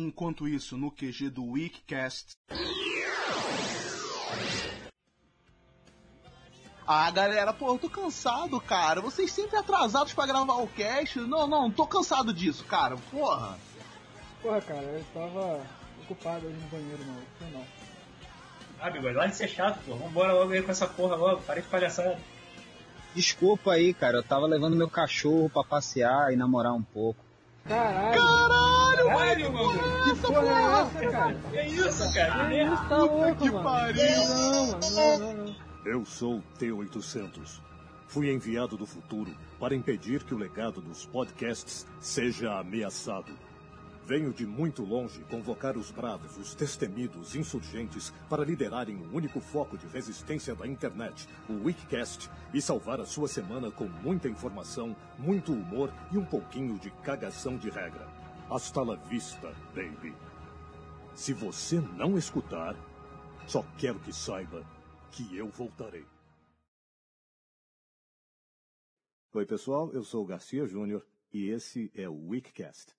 Enquanto isso, no QG do Weekcast. Ah, galera, pô, eu tô cansado, cara. Vocês sempre atrasados para gravar o cast. Não, não, tô cansado disso, cara. Porra. Porra, cara, eu tava ocupado ali no banheiro, não. Foi não. Ah, bigode, lá de ser chato, pô. Vambora logo aí com essa porra logo. Parei de palhaçada. Desculpa aí, cara. Eu tava levando meu cachorro pra passear e namorar um pouco. Caralho! Caralho, Caralho, mano. Que porra é essa, cara? Que isso, cara? Que isso, tá louco, que mano? pariu. Não, mano, não, não, não. Eu sou T-800. Fui enviado do futuro para impedir que o legado dos podcasts seja ameaçado. Venho de muito longe convocar os bravos, os destemidos insurgentes para liderarem o único foco de resistência da internet, o Wikicast, e salvar a sua semana com muita informação, muito humor e um pouquinho de cagação de regra. Hasta la vista, baby. Se você não escutar, só quero que saiba que eu voltarei. Oi, pessoal, eu sou o Garcia Júnior e esse é o Wikicast.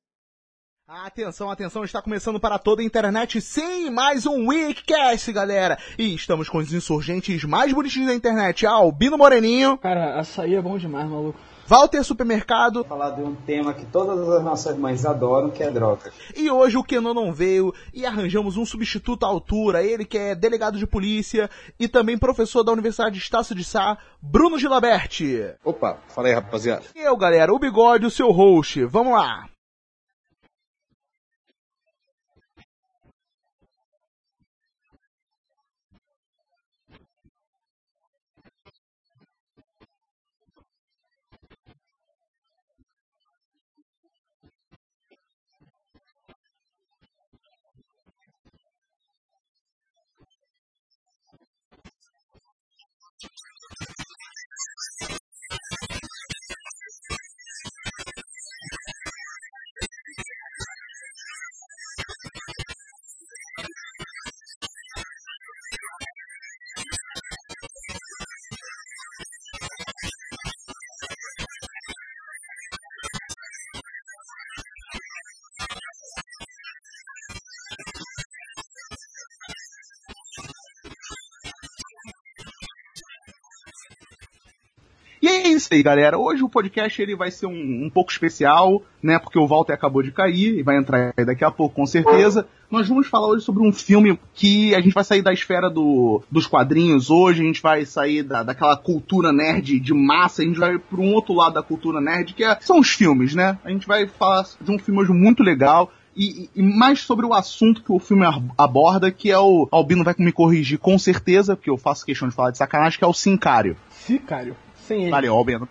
Atenção, atenção, está começando para toda a internet, sim, mais um Weekcast, galera! E estamos com os insurgentes mais bonitinhos da internet, Albino Moreninho, Cara, açaí é bom demais, maluco. Walter Supermercado, Falar de um tema que todas as nossas mães adoram, que é drogas. e hoje o Kenon não veio e arranjamos um substituto à altura, ele que é delegado de polícia e também professor da Universidade de Estácio de Sá, Bruno Gilaberti. Opa, fala aí, rapaziada. E eu, galera, o Bigode, o seu host, vamos lá! Isso aí, galera. Hoje o podcast ele vai ser um, um pouco especial, né? Porque o Walter acabou de cair e vai entrar daqui a pouco, com certeza. Nós vamos falar hoje sobre um filme que a gente vai sair da esfera do, dos quadrinhos hoje, a gente vai sair da, daquela cultura nerd de massa, a gente vai para um outro lado da cultura nerd, que é- são os filmes, né? A gente vai falar de um filme hoje muito legal. E, e- mais sobre o assunto que o filme aborda, que é o. Albino vai me corrigir com certeza, porque eu faço questão de falar de sacanagem, que é o Sincário. Sicário. Sem ele. Valeu, Albino.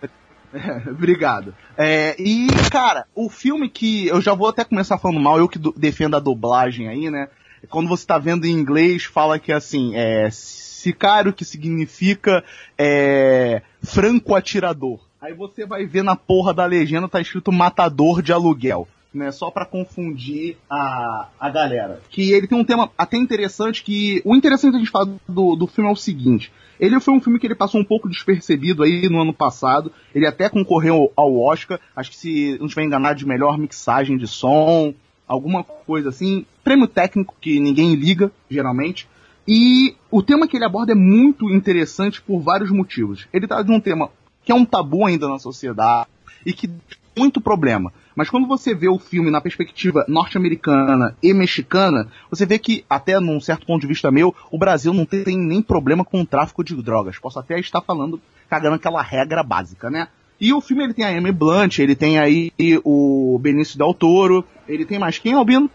É, Obrigado. É, e, cara, o filme que. Eu já vou até começar falando mal, eu que defendo a dublagem aí, né? Quando você tá vendo em inglês, fala que assim, é. Sicário, que significa é, franco atirador. Aí você vai ver na porra da legenda tá escrito matador de aluguel. Né, só pra confundir a, a galera. Que ele tem um tema até interessante que. O interessante a gente falar do, do filme é o seguinte. Ele foi um filme que ele passou um pouco despercebido aí no ano passado. Ele até concorreu ao Oscar. Acho que se não estiver enganado de melhor mixagem de som, alguma coisa assim. Prêmio técnico que ninguém liga, geralmente. E o tema que ele aborda é muito interessante por vários motivos. Ele traz de um tema que é um tabu ainda na sociedade e que tem muito problema. Mas quando você vê o filme na perspectiva norte-americana e mexicana, você vê que, até num certo ponto de vista meu, o Brasil não tem nem problema com o tráfico de drogas. Posso até estar falando, cagando aquela regra básica, né? E o filme ele tem a Amy Blunt, ele tem aí o Benício Del Toro, ele tem mais quem, Albino?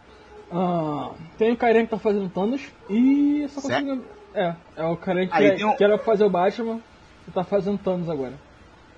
Ah, tem o carinha que tá fazendo Thanos e eu só consigo... É, é o carinha que, é- um- que era fazer o Batman e tá fazendo Thanos agora.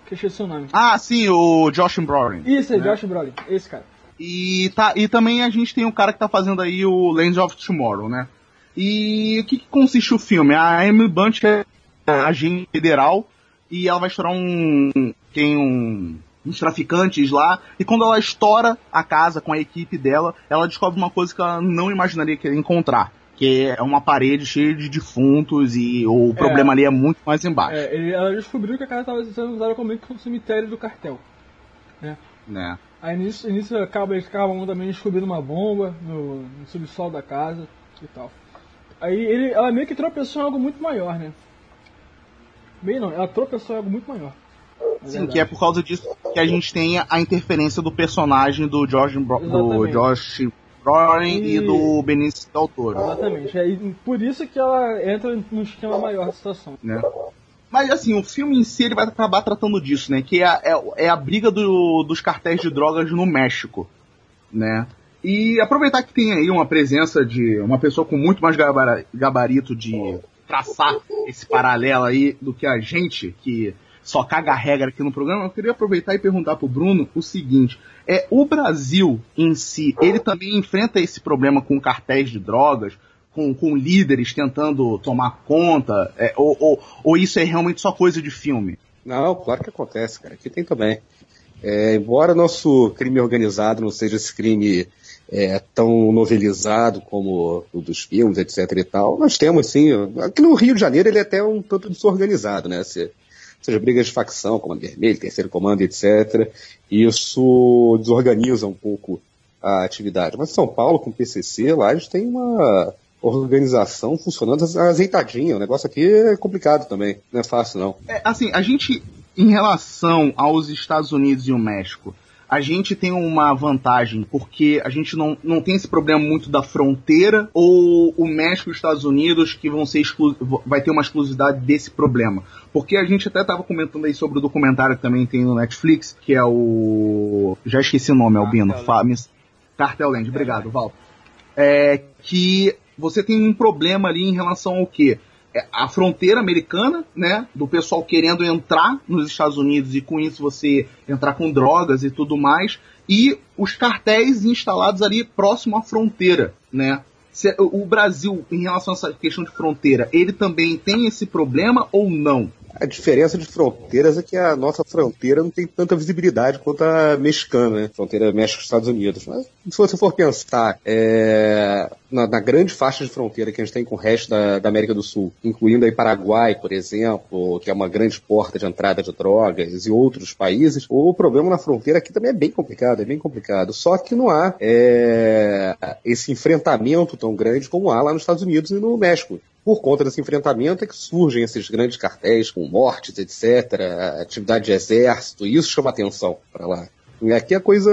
Que eu esqueci o nome. Ah, sim, o Josh Brolin. Isso, é né? Josh Brolin. Esse cara. E, tá, e também a gente tem o cara que tá fazendo aí o Lands of Tomorrow, né? E o que, que consiste o filme? A Amy Blunt é agente federal e ela vai estourar um. tem um. uns traficantes lá, e quando ela estoura a casa com a equipe dela, ela descobre uma coisa que ela não imaginaria que ia encontrar. Que é uma parede cheia de defuntos e o problema ali é muito mais embaixo. É, ele, ela descobriu que a casa tava sendo usada como meio que um cemitério do cartel. né? Aí nisso, nisso acaba, eles acabam também descobrindo uma bomba no, no subsolo da casa e tal. Aí ele, ela meio que tropeçou em algo muito maior, né? Bem não, ela tropeçou em algo muito maior. na Sim, verdade. que é por causa disso que a gente tem a interferência do personagem do George Bro do. Josh E E- do Benício Del Toro. Exatamente. É, por isso que ela entra no esquema maior da situação. né? Mas assim, o filme em si ele vai acabar tratando disso, né? Que é, a- é, é a briga do- dos cartéis de drogas no México, né? E aproveitar que tem aí uma presença de uma pessoa com muito mais gabarito de traçar esse paralelo aí do que a gente, que só caga a regra aqui no programa, eu queria aproveitar e perguntar pro Bruno o seguinte: é o Brasil em si, ele também enfrenta esse problema com cartéis de drogas, com, com líderes tentando tomar conta, é, ou, ou, ou isso é realmente só coisa de filme? Não, claro que acontece, cara. Aqui tem também. É, embora nosso crime organizado não seja esse crime é, tão novelizado como o dos filmes, etc e tal, nós temos sim. Aqui no Rio de Janeiro ele é até um tanto desorganizado, né? Se, seja brigas de facção, comando vermelho, terceiro comando, etc. Isso desorganiza um pouco a atividade. Mas São Paulo, com o PCC, lá eles têm uma organização funcionando azeitadinha. O negócio aqui é complicado também, não é fácil não. É, assim, a gente, em relação aos Estados Unidos e o México, a gente tem uma vantagem, porque a gente não, não tem esse problema muito da fronteira, ou o México e os Estados Unidos que vão ser exclu vai ter uma exclusividade desse problema. Porque a gente até estava comentando aí sobre o documentário que também tem no Netflix, que é o. Já esqueci o nome, Albino. Cartel Fa- me- Cartel Land, obrigado, Val. É que você tem um problema ali em relação ao quê? É a fronteira americana, né, do pessoal querendo entrar nos Estados Unidos e com isso você entrar com drogas e tudo mais, e os cartéis instalados ali próximo à fronteira, né? O Brasil, em relação a essa questão de fronteira, ele também tem esse problema ou não? A diferença de fronteiras é que a nossa fronteira não tem tanta visibilidade quanto a mexicana, né? Fronteira México-Estados Unidos. Mas se você for pensar é, na, na grande faixa de fronteira que a gente tem com o resto da, da América do Sul, incluindo aí Paraguai, por exemplo, que é uma grande porta de entrada de drogas, e outros países, o problema na fronteira aqui também é bem complicado, é bem complicado. Só que não há é, esse enfrentamento tão grande como há lá nos Estados Unidos e no México por conta desse enfrentamento é que surgem esses grandes cartéis com mortes, etc., atividade de exército, e isso chama atenção para lá. E aqui a coisa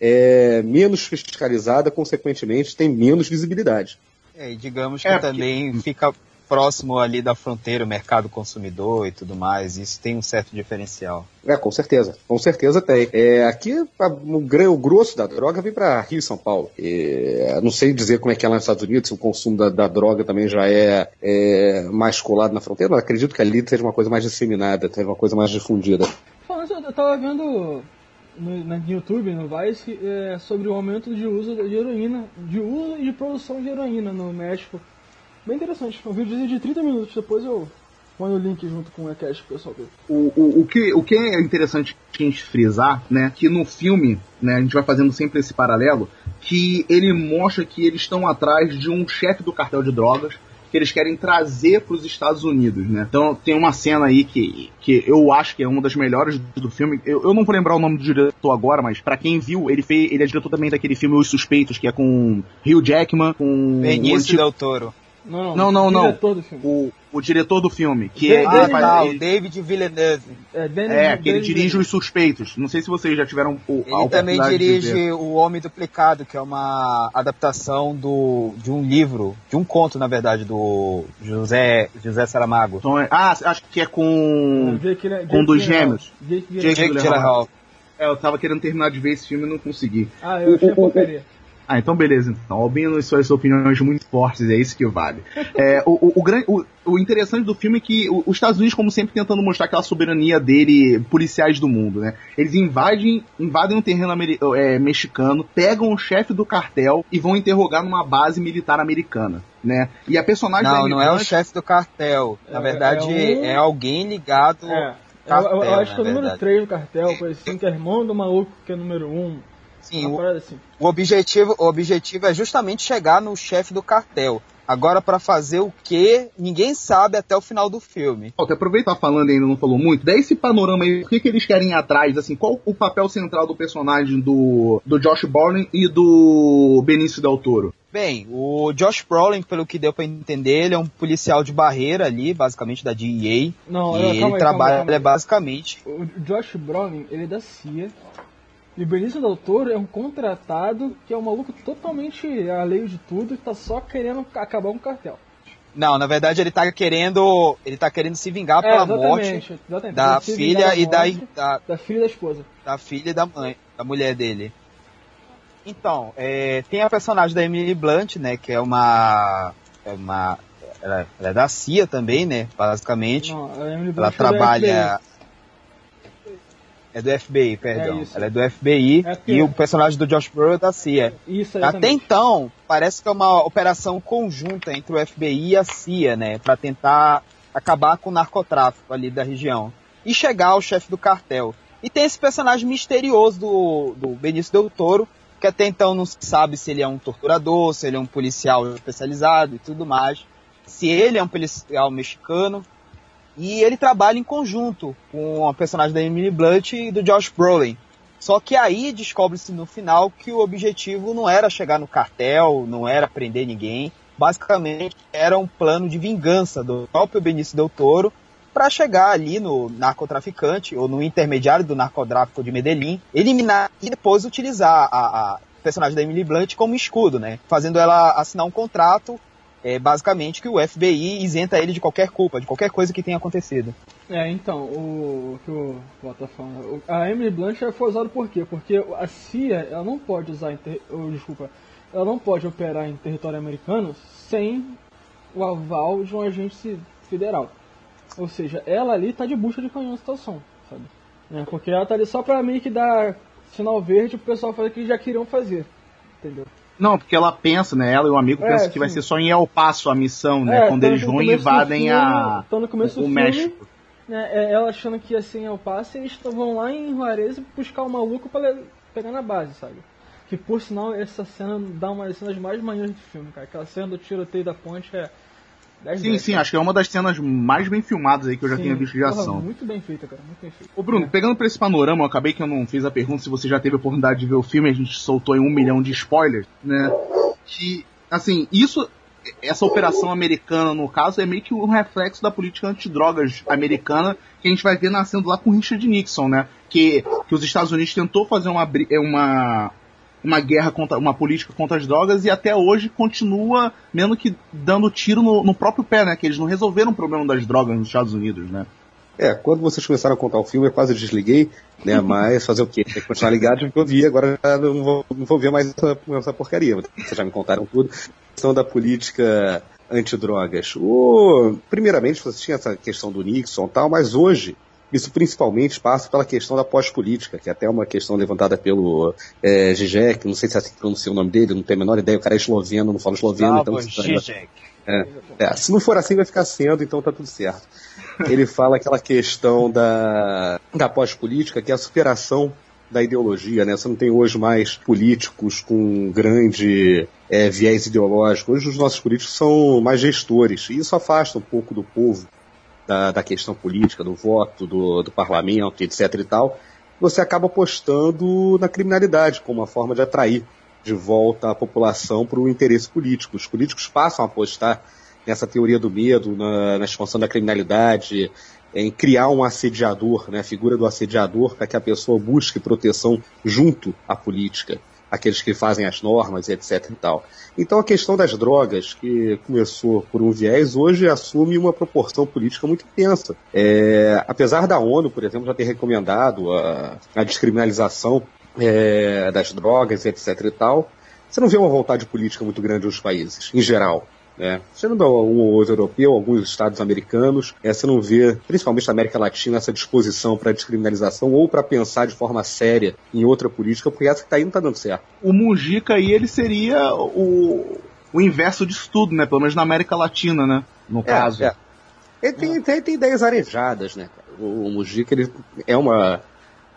é menos fiscalizada, consequentemente tem menos visibilidade. É, e digamos que É, porque- também fica próximo ali da fronteira, o mercado consumidor e tudo mais. Isso tem um certo diferencial. É, com certeza. Com certeza tem. É, aqui a- o, o grosso da droga vem para Rio e São Paulo. É, não sei dizer como é que é lá nos Estados Unidos, se o consumo da, da droga também já é, é, mais colado na fronteira, mas acredito que ali seja uma coisa mais disseminada, seja uma coisa mais difundida. Falando, eu tava vendo no, no YouTube, no Vice, é, sobre o aumento de uso de heroína, de uso e de produção de heroína no México. Bem interessante, um vídeo de 30 minutos, depois eu ponho o link junto com o Ecast pro pessoal ver. O, o, o, que, o que é interessante a gente frisar, né, que no filme, né, a gente vai fazendo sempre esse paralelo, que ele mostra que eles estão atrás de um chefe do cartel de drogas que eles querem trazer para os Estados Unidos, né? Então tem uma cena aí que, que eu acho que é uma das melhores do filme. Eu, eu não vou lembrar o nome do diretor agora, mas para quem viu, ele fez, ele é diretor também daquele filme Os Suspeitos, que é com Hugh Jackman, com o Benício antigo- Del Toro. Não, Não, não, o não. diretor do filme. o, o diretor do filme, que é, ele Ah, ele- o David Villeneuve. É, Danny, é, que ele dirige os suspeitos. Não sei se vocês já tiveram o, a Ele também dirige O Homem Duplicado, que é uma adaptação do, de um livro, de um conto, na verdade, do José, José Saramago. Então, é- ah, acho que é com. Jake- Jake com um dos gêmeos. Jake Jake Gyllenhaal. Jake Gyllenhaal. É, eu tava querendo terminar de ver esse filme e não consegui. Ah, eu achei porcaria. Ah, então beleza. Então, Albino e suas opiniões muito fortes, é isso que vale. É, o, o, o, o- interessante do filme é que os Estados Unidos, como sempre, tentando mostrar aquela soberania dele, policiais do mundo, né? Eles invadem, invadem um terreno é, mexicano, pegam o chefe do cartel e vão interrogar numa base militar americana, né? E a personagem da Não, não é o chefe do cartel. Na É- verdade, é um- é, alguém ligado. É. Eu, Cartel, eu- eu acho que é o número verdade. 3 do cartel, coisa assim, que é irmão do maluco que é o número 1. Sim, Uma o, parada assim. o objetivo, o objetivo é justamente chegar no chefe do cartel. Agora, pra fazer o que, ninguém sabe até o final do filme. Ó, Até aproveitar falando e ainda não falou muito, daí esse panorama aí, o que, que eles querem ir atrás, assim, qual o papel central do personagem do, do Josh Brolin e do Benício Del Toro? Bem, o Josh Brolin, pelo que deu pra entender, ele é um policial de barreira ali, basicamente da DEA. Não, e não, ele aí, trabalha calma aí. basicamente. O Josh Brolin, ele é da CIA. E o Benício Del Toro é um contratado que é um maluco totalmente alheio de tudo e tá só querendo acabar com o cartel. Não, na verdade ele tá querendo. Ele tá querendo se vingar pela morte exatamente, exatamente. da filha e da, morte da, da filha e da esposa. da filha e da mãe, da mulher dele. Então, é, tem a personagem da Emily Blunt, né, que é uma. É uma ela, ela é da CIA também, né, basicamente. Não, ela é trabalha. É do FBI, perdão. É ela é do FBI É e o personagem do Josh Brolin é da CIA. Isso, Até então, parece que é uma operação conjunta entre o FBI e a CIA, né? Pra tentar acabar com o narcotráfico ali da região. E chegar ao chefe do cartel. E tem esse personagem misterioso do, do Benício Del Toro, que até então não se sabe se ele é um torturador, se ele é um policial especializado e tudo mais. Se ele é um policial mexicano. E ele trabalha em conjunto com a personagem da Emily Blunt e do Josh Brolin. Só que aí descobre-se no final que o objetivo não era chegar no cartel, não era prender ninguém. Basicamente era um plano de vingança do próprio Benício Del Toro para chegar ali no narcotraficante ou no intermediário do narcotráfico de Medellín, eliminar e depois utilizar a, a personagem da Emily Blunt como escudo, né? Fazendo ela assinar um contrato, é, basicamente que o FBI isenta ele de qualquer culpa, de qualquer coisa que tenha acontecido. É, então, o, que o o- A Emily ela foi usada por quê? Porque a CIA, ela não pode usar, em ter, ou, desculpa, ela não pode operar em território americano sem o aval de um agente federal. Ou seja, ela ali tá de bucha de canhão na situação, sabe? É, porque ela tá ali só pra que dar sinal verde pro pessoal fazer o que já queriam fazer, entendeu? Não, porque ela pensa, né? Ela e o amigo É, pensam que vai sim. ser só em El Paso a missão, né? É, quando tanto eles vão e invadem a, começo o, filme, México. né, é, ela achando que ia ser em El Paso, e eles vão lá em Juarez buscar o maluco pra le- pegar na base, sabe? Que por sinal essa cena dá uma das cenas mais maneiras do filme, cara. Aquela cena do tiroteio da ponte é 10 Sim, dez, sim, cara. acho que é uma das cenas mais bem filmadas aí que eu já Sim. tinha visto de Porra, ação. Muito bem feita, cara, muito bem feita. Ô Bruno, pegando pra esse panorama, eu acabei que eu não fiz a pergunta se você já teve a oportunidade de ver o filme, a gente soltou em um milhão de spoilers, né? Que, assim, isso, essa operação americana, no caso, é meio que um reflexo da política antidrogas americana que a gente vai ver nascendo lá com Richard Nixon, né? Que, que os Estados Unidos tentou fazer uma, é, uma, uma guerra contra, uma política contra as drogas e até hoje continua menos que dando tiro no, no próprio pé, né? Que eles não resolveram o problema das drogas nos Estados Unidos, né? É, quando vocês começaram a contar o filme, eu quase desliguei, né? Mas fazer o quê? Tem que continuar ligado porque eu vi, agora não vou, não vou ver mais essa, essa porcaria. Vocês já me contaram tudo. A questão da política antidrogas. O, primeiramente, você tinha essa questão do Nixon e tal, mas hoje, isso principalmente passa pela questão da pós-política, que é até uma questão levantada pelo é, Zizek, não sei se é assim que pronuncia o nome dele, não tenho a menor ideia, o cara é esloveno, não fala esloveno, então... Zizek. É, se não for assim, vai ficar sendo, então tá tudo certo. Ele fala aquela questão da, da pós-política, que é a superação da ideologia, né? Você não tem hoje mais políticos com grande é, viés ideológico. Hoje os nossos políticos são mais gestores. E isso afasta um pouco do povo da, da questão política, do voto, do, do parlamento, etc e tal. Você acaba apostando na criminalidade como uma forma de atrair de volta a população para o interesse político. Os políticos passam a apostar nessa teoria do medo, na, na expansão da criminalidade, em criar um assediador, né, a figura do assediador, para que a pessoa busque proteção junto à política, aqueles que fazem as normas, etc. E tal. Então a questão das drogas, que começou por um viés, hoje assume uma proporção política muito intensa. É, apesar da ONU, por exemplo, já ter recomendado a, a descriminalização é, das drogas, etc. e tal, você não vê uma vontade política muito grande nos países, em geral. Né? Você não vê um ou outro europeu, alguns estados americanos, é, você não vê, principalmente na América Latina, essa disposição para descriminalização ou para pensar de forma séria em outra política, porque essa que está aí não está dando certo. o Mujica aí, ele seria o, o inverso disso tudo, né? Pelo menos na América Latina, né? No caso. Ele tem, tem, tem ideias arejadas, né? O, o Mujica ele é uma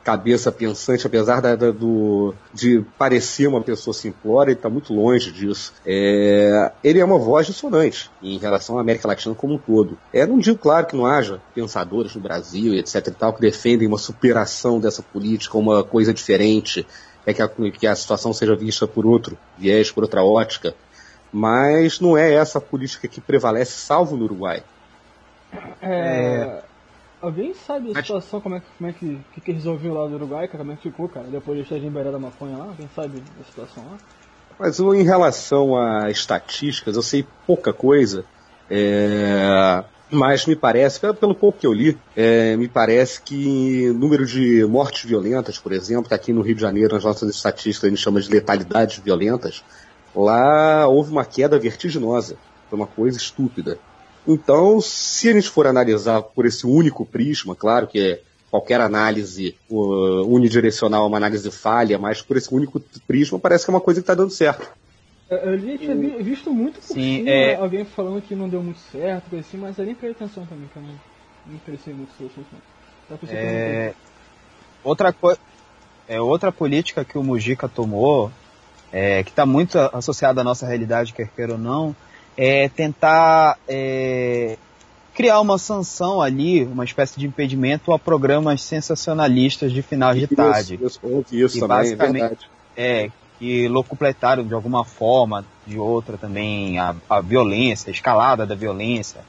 cabeça pensante, apesar da, da, do, de parecer uma pessoa simplória, ele está muito longe disso. É, ele é uma voz dissonante em relação à América Latina como um todo. É, não digo, claro, que não haja pensadores no Brasil, etc e tal, que defendem uma superação dessa política, uma coisa diferente, é que a, que a situação seja vista por outro viés, por outra ótica. Mas não é essa política que prevalece, salvo no Uruguai. É... Alguém sabe a situação, como é, que, como é que, que, que resolveu lá do Uruguai, como é que ficou, cara, depois de estar liberado a maconha lá? Alguém sabe a situação lá? Mas em relação a estatísticas, eu sei pouca coisa, é... mas me parece, pelo pouco que eu li, é... me parece que número de mortes violentas, por exemplo, que aqui no Rio de Janeiro, nas nossas estatísticas, a gente chama de letalidades violentas, lá houve uma queda vertiginosa. Foi uma coisa estúpida. Então, se a gente for analisar por esse único prisma, claro que é qualquer análise uh, unidirecional é uma análise falha, mas por esse único prisma parece que é uma coisa que está dando certo. Eu, eu tinha visto muito por Sim, cima, é... alguém falando que não deu muito certo, assim, mas eu nem prestei atenção também, que eu não me interessei muito sobre isso. É... Outra coisa. É outra política que o Mujica tomou, é, que está muito associada à nossa realidade, quer queira ou não, é tentar é, criar uma sanção ali, uma espécie de impedimento a programas sensacionalistas de final de tarde. Isso, isso e também, é verdade. É, que locupletaram de alguma forma, de outra também, a, a violência, a escalada da violência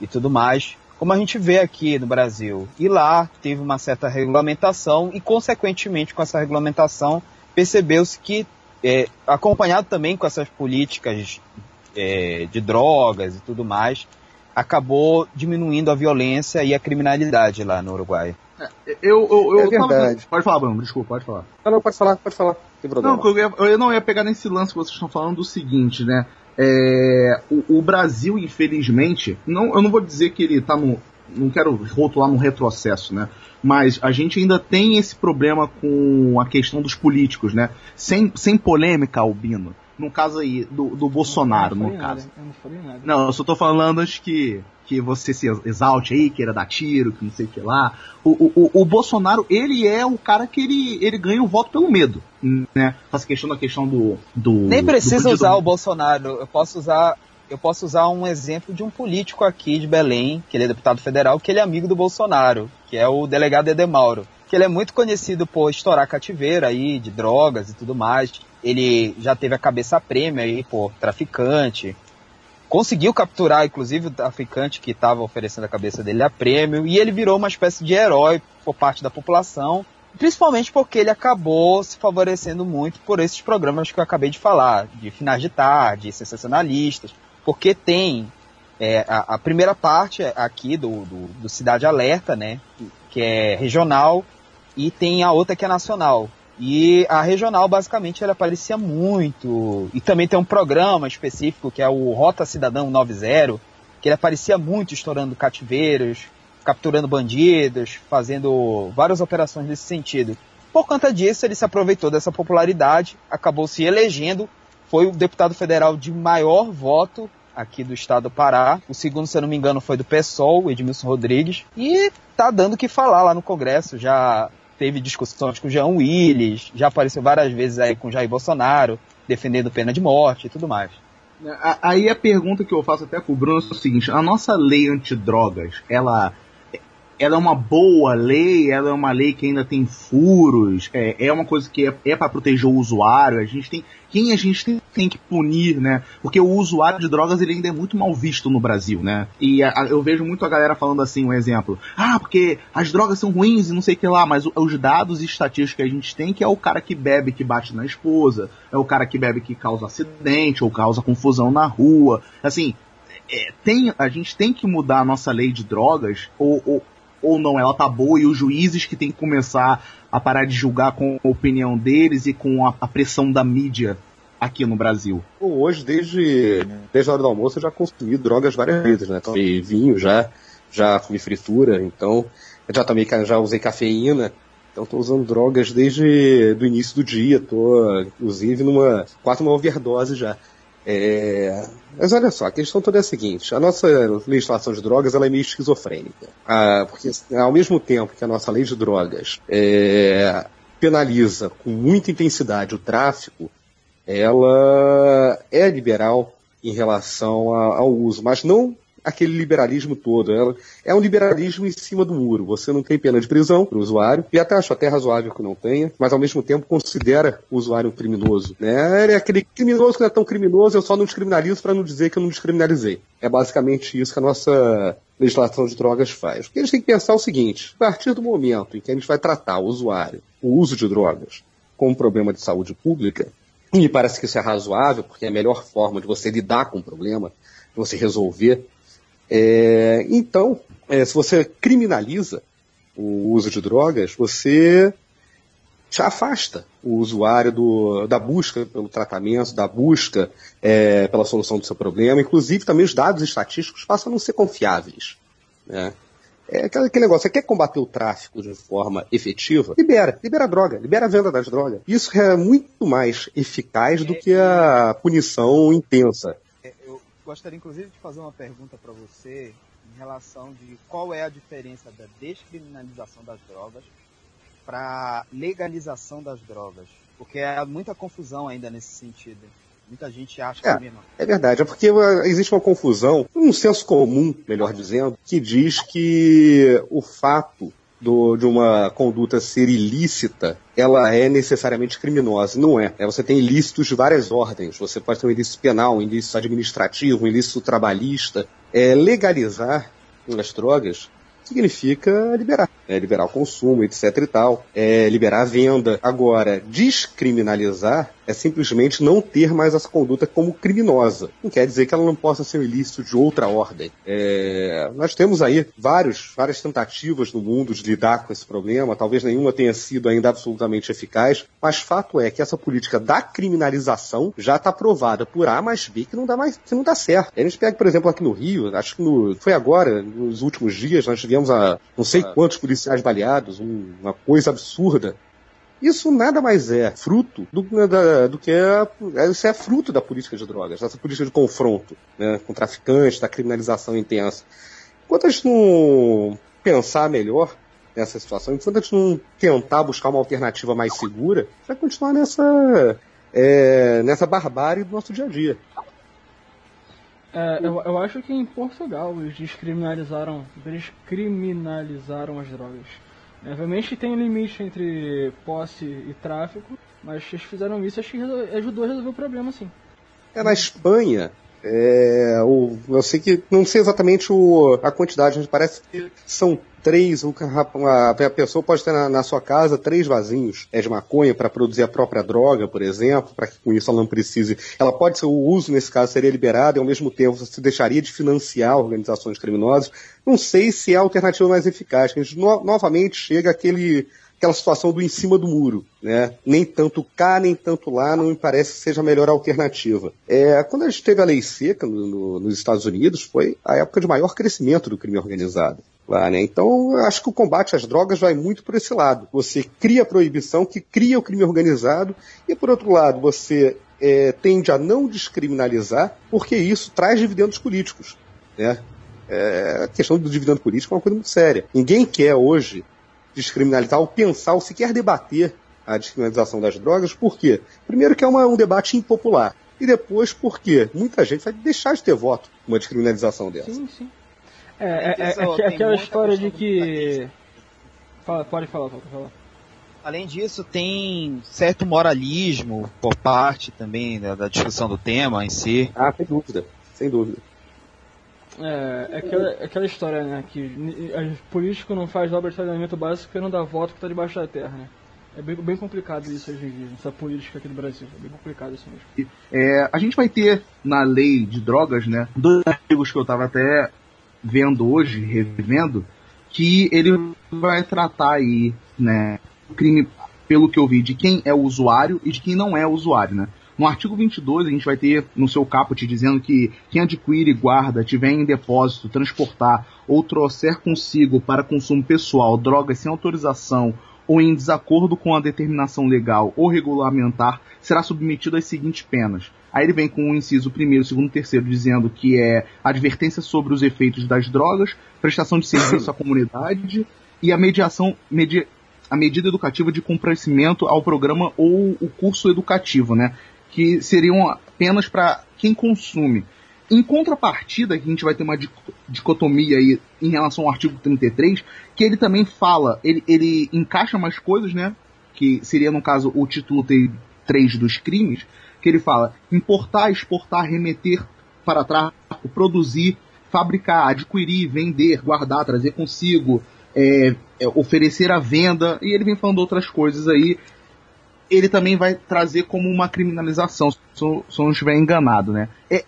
e tudo mais, como a gente vê aqui no Brasil. E lá teve uma certa regulamentação e, consequentemente, com essa regulamentação, percebeu-se que, é, acompanhado também com essas políticas é, de drogas e tudo mais, acabou diminuindo a violência e a criminalidade lá no Uruguai. É, eu, eu, eu, é verdade. Pode falar, Bruno, desculpa, pode falar. Não, não, pode falar, pode falar. Não, eu, ia, eu não ia pegar nesse lance que vocês estão falando do seguinte, né? É, o, o, Brasil, infelizmente, não, eu não vou dizer que ele está no. Não quero rotular no retrocesso, né? Mas a gente ainda tem esse problema com a questão dos políticos, né? Sem, sem polêmica, Albino no caso aí, do, do Bolsonaro, no caso. Eu não falei nada. Não, eu só tô falando acho que, que você se exalte aí, queira dar tiro, que não sei o que lá. O, o, o, Bolsonaro, ele é o cara que ele, ele ganha o voto pelo medo, né? Essa questão da questão do... do Nem precisa do usar o Bolsonaro, eu posso usar... Eu posso usar um exemplo de um político aqui de Belém, que ele é deputado federal, que ele é amigo do Bolsonaro, que é o delegado Edemauro que ele é muito conhecido por estourar cativeiro aí, de drogas e tudo mais. Ele já teve a cabeça prêmio aí por traficante. Conseguiu capturar, inclusive, o traficante que estava oferecendo a cabeça dele a prêmio. E ele virou uma espécie de herói por parte da população. Principalmente porque ele acabou se favorecendo muito por esses programas que eu acabei de falar, de finais de tarde, sensacionalistas, porque tem é, a, a, primeira parte aqui do, do, do, Cidade Alerta, né, que é regional, e tem a outra que é nacional. E a regional, basicamente, ela aparecia muito. E também tem um programa específico que é o Rota Cidadão 90, que ele aparecia muito estourando cativeiros, capturando bandidos, fazendo várias operações nesse sentido. Por conta disso, ele se aproveitou dessa popularidade, acabou se elegendo, foi o deputado federal de maior voto aqui do estado do Pará. O segundo, se eu não me engano, foi do PSOL, Edmilson Rodrigues. E tá dando o que falar lá no Congresso. Já teve discussões com o Jean Willis, já apareceu várias vezes aí com Jair Bolsonaro, defendendo pena de morte e tudo mais. Aí a pergunta que eu faço até pro Bruno é o seguinte, a nossa lei antidrogas, ela ela é uma boa lei, ela é uma lei que ainda tem furos, é, é uma coisa que é, é para proteger o usuário, a gente tem. Quem a gente tem, tem, que punir, né? Porque o usuário de drogas ele ainda é muito mal visto no Brasil, né? E a, eu vejo muito a galera falando assim, um exemplo. Ah, porque as drogas são ruins e não sei o que lá, mas os dados e estatísticas que a gente tem que é o cara que bebe que bate na esposa, é o cara que bebe que causa acidente ou causa confusão na rua. Assim, é, tem, a gente tem que mudar a nossa lei de drogas, ou, ou, ou não ela tá boa e os juízes que tem que começar a parar de julgar com a opinião deles e com a, a pressão da mídia aqui no Brasil? Hoje, desde, desde a hora do almoço, eu já consumi drogas várias vezes, né? Tomei vinho já, já fui fritura, então já tomei, já usei cafeína, então estou usando drogas desde o início do dia, tô inclusive numa quase uma overdose já. É, mas olha só, a questão toda é a seguinte: a nossa legislação de drogas ela é meio esquizofrênica. Ah, porque ao mesmo tempo que a nossa lei de drogas é, penaliza com muita intensidade o tráfico, ela é liberal em relação a, ao uso, mas não aquele liberalismo todo. Ela é um liberalismo em cima do muro. Você não tem pena de prisão para o usuário, e até acho até razoável que não tenha, mas ao mesmo tempo considera o usuário um criminoso. Né? Ele é aquele criminoso que não é tão criminoso, eu só não descriminalizo para não dizer que eu não descriminalizei. É basicamente isso que a nossa legislação de drogas faz. O que a gente tem que pensar o seguinte: a partir do momento em que a gente vai tratar o usuário, o uso de drogas, como um problema de saúde pública, e me parece que isso é razoável, porque é a melhor forma de você lidar com o problema, de você resolver é, então, é, se você criminaliza o uso de drogas, você afasta o usuário do, da busca pelo tratamento, da busca é, pela solução do seu problema. Inclusive, também os dados estatísticos passam a não ser confiáveis. Né? É aquele, negócio, você quer combater o tráfico de forma efetiva? Libera, libera a droga, libera a venda das drogas. Isso é muito mais eficaz do que a punição intensa gostaria inclusive de fazer uma pergunta para você em relação de qual é a diferença da descriminalização das drogas para legalização das drogas, porque há muita confusão ainda nesse sentido. Muita gente acha é, que é, é verdade, é porque existe uma confusão, um senso comum, melhor dizendo, que diz que o fato do, de uma conduta ser ilícita, ela é necessariamente criminosa. Não é. é. Você tem ilícitos de várias ordens. Você pode ter um ilícito penal, um ilícito administrativo, um ilícito trabalhista. É, legalizar as drogas significa liberar. É, liberar o consumo, etc e tal. É, liberar a venda. Agora, descriminalizar é simplesmente não ter mais essa conduta como criminosa. Não quer dizer que ela não possa ser um ilícito de outra ordem. É, nós temos aí vários, várias tentativas no mundo de lidar com esse problema, talvez nenhuma tenha sido ainda absolutamente eficaz, mas fato é que essa política da criminalização já está provada por A mais B que não dá mais, que não dá certo. A gente pega, por exemplo, aqui no Rio, acho que no, foi agora, nos últimos dias, nós tivemos a, não sei ah. quantos policiais baleados, um, uma coisa absurda. Isso nada mais é fruto do, da, do que é, isso é fruto da política de drogas, dessa política de confronto né, com traficantes, da criminalização intensa. Enquanto a gente não pensar melhor nessa situação, enquanto a gente não tentar buscar uma alternativa mais segura, vai continuar nessa, é, nessa barbárie do nosso dia a dia. É, eu, eu acho que em Portugal eles descriminalizaram, descriminalizaram as drogas. Obviamente tem limite entre posse e tráfico, mas eles fizeram isso acho que ajudou a resolver o problema, sim. É, na Espanha, é, o, eu sei que não sei exatamente o, a quantidade, mas parece que são três, a, a pessoa pode ter na, na, sua casa três vasinhos é, de maconha para produzir a própria droga, por exemplo, para que com isso ela não precise. Ela pode ser, o uso nesse caso seria liberado e ao mesmo tempo você deixaria de financiar organizações criminosas. Não sei se é a alternativa mais eficaz. A gente no, novamente chega àquele aquela situação do em cima do muro, né? Nem tanto cá, nem tanto lá, não me parece que seja a melhor alternativa. É, quando a gente teve a lei seca no, no, nos Estados Unidos, foi a época de maior crescimento do crime organizado. Lá, né? Então, acho que o combate às drogas vai muito por esse lado. Você cria a proibição que cria o crime organizado, e por outro lado, você é, tende a não descriminalizar, porque isso traz dividendos políticos. Né? É, a questão do dividendo político é uma coisa muito séria. Ninguém quer hoje descriminalizar ou pensar ou sequer debater a descriminalização das drogas, por quê? Primeiro que é uma, um debate impopular. E depois porque muita gente vai deixar de ter voto uma descriminalização dessa. Sim, sim. É, é, é, é aquela história de que. Fala, pode falar, pode falar. Além disso, tem certo moralismo por parte também da, da discussão do tema em si. Ah, sem dúvida, sem dúvida. É, é aquela, é aquela história, né? Que político não faz obra de saneamento básico porque não dá voto que está debaixo da terra, né? É bem, bem complicado isso hoje em dia, essa política aqui do Brasil. É bem complicado isso mesmo. É, a gente vai ter na lei de drogas, né? Dois artigos que eu estava até vendo hoje, revendo, que ele vai tratar aí, né? Crime, pelo que eu vi, de quem é o usuário e de quem não é o usuário, né? No artigo 22, a gente vai ter no seu caput dizendo que quem adquire, guarda, tiver em depósito, transportar ou trouxer consigo para consumo pessoal drogas sem autorização ou em desacordo com a determinação legal ou regulamentar será submetido às seguintes penas: Aí ele vem com o inciso primeiro, segundo, terceiro, dizendo que é advertência sobre os efeitos das drogas, prestação de serviço à comunidade e a mediação, medi a medida educativa de comparecimento ao programa ou o curso educativo, né? Que seriam apenas para quem consome. Em contrapartida, a gente vai ter uma dicotomia aí em relação ao artigo 33, que ele também fala, ele, ele encaixa mais coisas, né? Que seria, no caso, o título 3 dos crimes, que ele fala importar, exportar, remeter para tráfico, produzir, fabricar, adquirir, vender, guardar, trazer consigo, é, é, oferecer à venda, e ele vem falando outras coisas aí. Ele também vai trazer como uma criminalização, se, se eu não estiver enganado, né? É,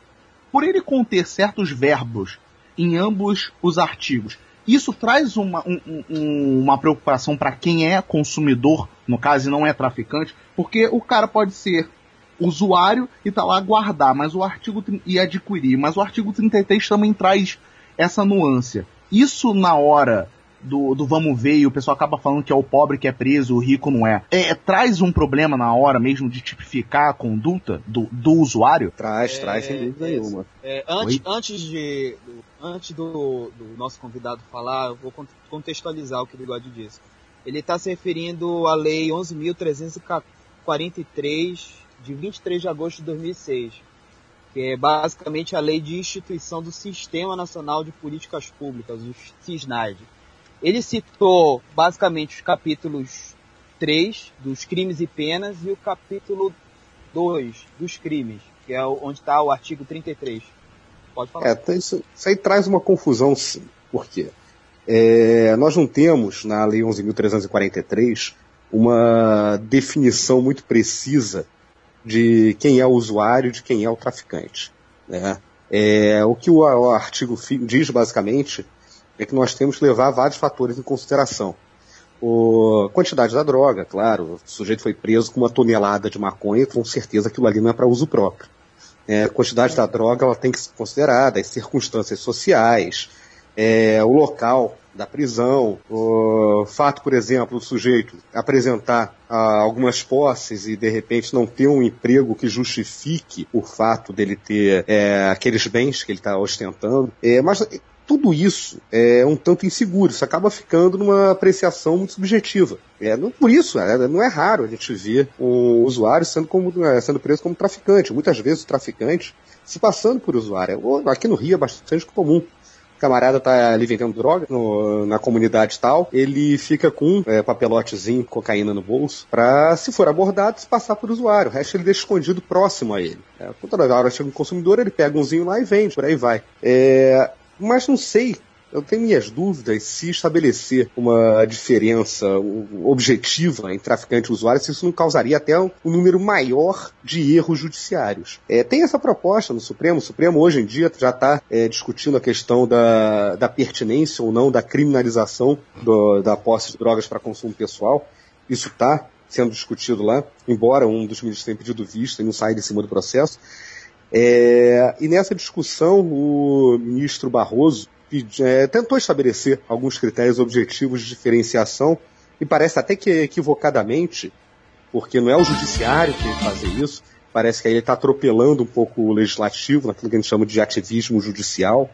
por ele conter certos verbos em ambos os artigos, isso traz uma, um, um, uma preocupação para quem é consumidor, no caso, e não é traficante, porque o cara pode ser usuário e tá lá guardar, mas o artigo e adquirir, mas o artigo 33 também traz essa nuance. Isso na hora do, do vamos ver e o pessoal acaba falando que é o pobre que é preso, o rico não é. é traz um problema na hora mesmo de tipificar a conduta do, do usuário? Traz, é, traz sem dúvida é, nenhuma. É, antes, antes, de, antes do, do, nosso convidado falar, eu vou contextualizar o que o Bigode disse. Ele está se referindo à Lei 11.343 de 23 de agosto de 2006, que é basicamente a lei de instituição do Sistema Nacional de Políticas Públicas, o SISNAD. Ele citou basicamente os capítulos 3 dos crimes e penas e o capítulo 2 dos crimes, que é onde está o artigo 33. Pode falar. É, então isso, isso aí traz uma confusão, sim. Por quê? É, nós não temos na Lei 11.343 uma definição muito precisa de quem é o usuário, de quem é o traficante. Né? É, o que o, o artigo diz basicamente é que nós temos que levar vários fatores em consideração. O, quantidade da droga, claro, o sujeito foi preso com uma tonelada de maconha, com certeza aquilo ali não é para uso próprio. É, a quantidade da droga ela tem que ser considerada, as circunstâncias sociais, é, o local da prisão, o fato, por exemplo, do sujeito apresentar ah, algumas posses e de repente não ter um emprego que justifique o fato dele ter é, aqueles bens que ele está ostentando. É, mas tudo isso é um tanto inseguro, isso acaba ficando numa apreciação muito subjetiva. É, não, por isso, é, não é raro a gente ver um usuário sendo, como, é, sendo preso como traficante. Muitas vezes o traficante se passando por usuário. Aqui no Rio é bastante comum camarada tá ali vendendo droga no, na comunidade tal, ele fica com é, papelotezinho, cocaína no bolso, pra, se for abordado, se passar por usuário. O resto ele deixa escondido próximo a ele. É, quando a hora chega um consumidor, ele pega umzinho lá e vende, por aí vai. É, mas não sei eu tenho minhas dúvidas se estabelecer uma diferença objetiva entre traficante e usuário, se isso não causaria até um, número maior de erros judiciários. É, tem essa proposta no Supremo, o Supremo hoje em dia já está é, discutindo a questão da, da pertinência ou não da criminalização do, da posse de drogas para consumo pessoal. Isso está sendo discutido lá, embora um dos ministros tenha pedido vista e não saia de cima do processo. É, e nessa discussão, o ministro Barroso é, tentou estabelecer alguns critérios objetivos de diferenciação e parece até que equivocadamente, porque não é o judiciário que fazer isso, parece que aí ele está atropelando um pouco o legislativo, naquilo que a gente chama de ativismo judicial,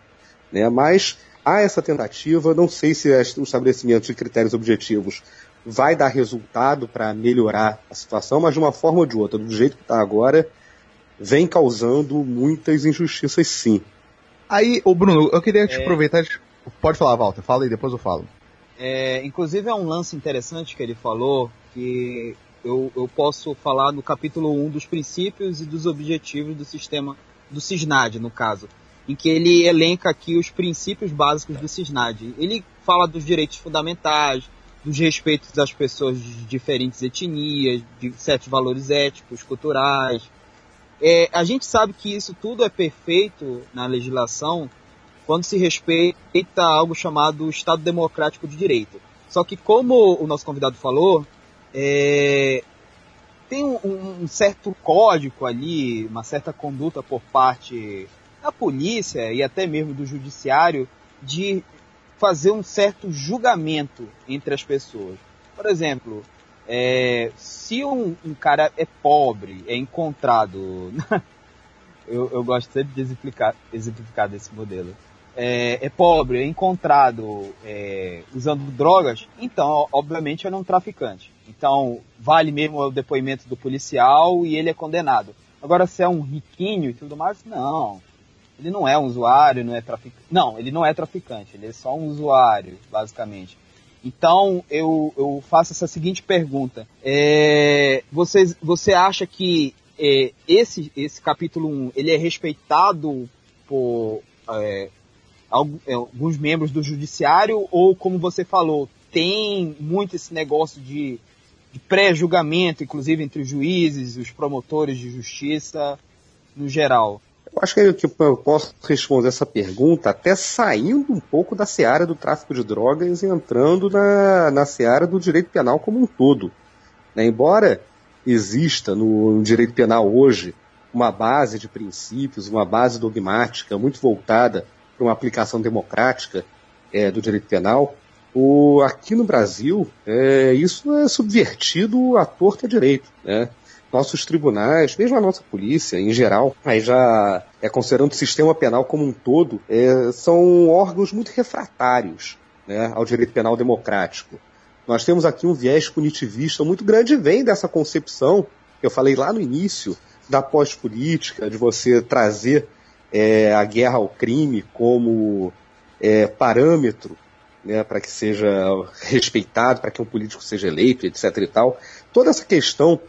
né? mas há essa tentativa, não sei se o estabelecimento de critérios objetivos vai dar resultado para melhorar a situação, mas de uma forma ou de outra, do jeito que está agora, vem causando muitas injustiças sim. Aí, o Bruno, eu queria te é... aproveitar. Pode falar, Walter, fala e depois eu falo. É, inclusive é um lance interessante que ele falou, que eu, eu posso falar no capítulo 1 dos princípios e dos objetivos do sistema do CISNAD, no caso, em que ele elenca aqui os princípios básicos do CISNAD. Ele fala dos direitos fundamentais, dos respeitos às pessoas de diferentes etnias, de certos valores éticos, culturais, é, a gente sabe que isso tudo é perfeito na legislação quando se respeita algo chamado Estado Democrático de Direito. Só que, como o nosso convidado falou, é, tem um, um, certo código ali, uma certa conduta por parte da polícia e até mesmo do judiciário de fazer um certo julgamento entre as pessoas. Por exemplo, é, se um, um, cara é pobre, é encontrado eu, eu gosto sempre de exemplificar, exemplificar desse modelo. É, é pobre, é encontrado é, usando drogas, então, obviamente, ele é um traficante. Então, vale mesmo o depoimento do policial e ele é condenado. Agora, se é um riquinho e tudo mais, não. Ele não é um usuário, não é traficante. Não, ele não é traficante, ele é só um usuário, basicamente. Então, eu, eu faço essa seguinte pergunta. É, você, acha que é, esse, esse capítulo 1, ele é respeitado por é, é, alguns membros do judiciário ou, como você falou, tem muito esse negócio de, de pré-julgamento, inclusive entre os juízes, os promotores de justiça no geral? Eu acho que eu posso responder essa pergunta até saindo um pouco da seara do tráfico de drogas e entrando na, na seara do direito penal como um todo. Né? Embora exista no, no direito penal hoje uma base de princípios, uma base dogmática muito voltada para uma aplicação democrática é, do direito penal, o, aqui no Brasil é, isso é subvertido à torta direito. Né? Nossos tribunais, mesmo a nossa polícia em geral, aí já é considerando o sistema penal como um todo, é, são órgãos muito refratários né, ao direito penal democrático. Nós temos aqui um viés punitivista muito grande, vem dessa concepção, que eu falei lá no início, da pós-política, de você trazer é, a guerra ao crime como é, parâmetro né, para que seja respeitado, para que um político seja eleito, etc. e tal. Toda essa questão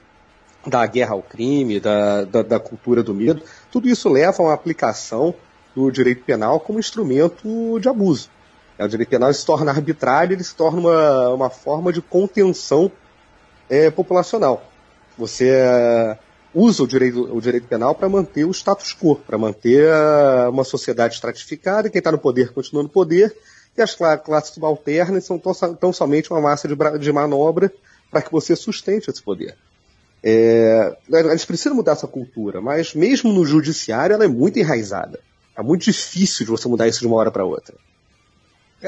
da guerra ao crime, da, da, da, cultura do medo, tudo isso leva a uma aplicação do direito penal como instrumento de abuso. É, o direito penal se torna arbitrário, ele se torna uma, uma forma de contenção é, populacional. Você é, usa o direito, o direito penal para manter o status quo, para manter uh, uma sociedade estratificada, quem está no poder continua no poder, e as classes subalternas são tão, tão somente uma massa de, de manobra para que você sustente esse poder. É, eles precisam mudar essa cultura, mas mesmo no judiciário ela é muito enraizada. É muito difícil de você mudar isso de uma hora para outra.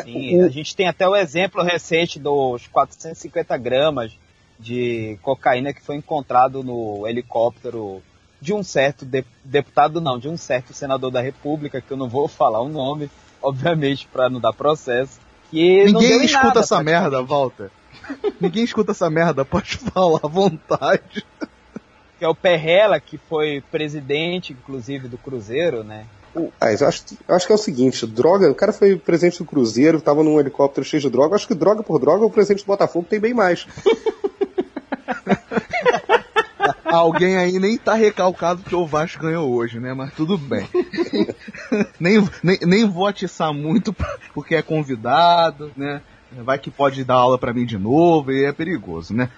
Sim, a gente tem até o exemplo recente dos 450 gramas de cocaína que foi encontrado no helicóptero de um certo de, deputado, não, de um certo senador da República, que eu não vou falar o nome, obviamente, para não dar processo. Que Ninguém escuta nada, essa merda, Walter. Ninguém escuta essa merda, pode falar à vontade. Que é o Perrela, que foi presidente, inclusive, do Cruzeiro, né? Ah, eu acho, eu acho que é o seguinte, droga, o cara foi presidente do Cruzeiro, tava num helicóptero cheio de droga, acho que droga por droga o presidente do Botafogo tem bem mais. Alguém aí nem tá recalcado que o Vasco ganhou hoje, né? Mas tudo bem. nem, nem, nem vou atiçar muito porque é convidado, né? Vai que pode dar aula para mim de novo e é perigoso, né?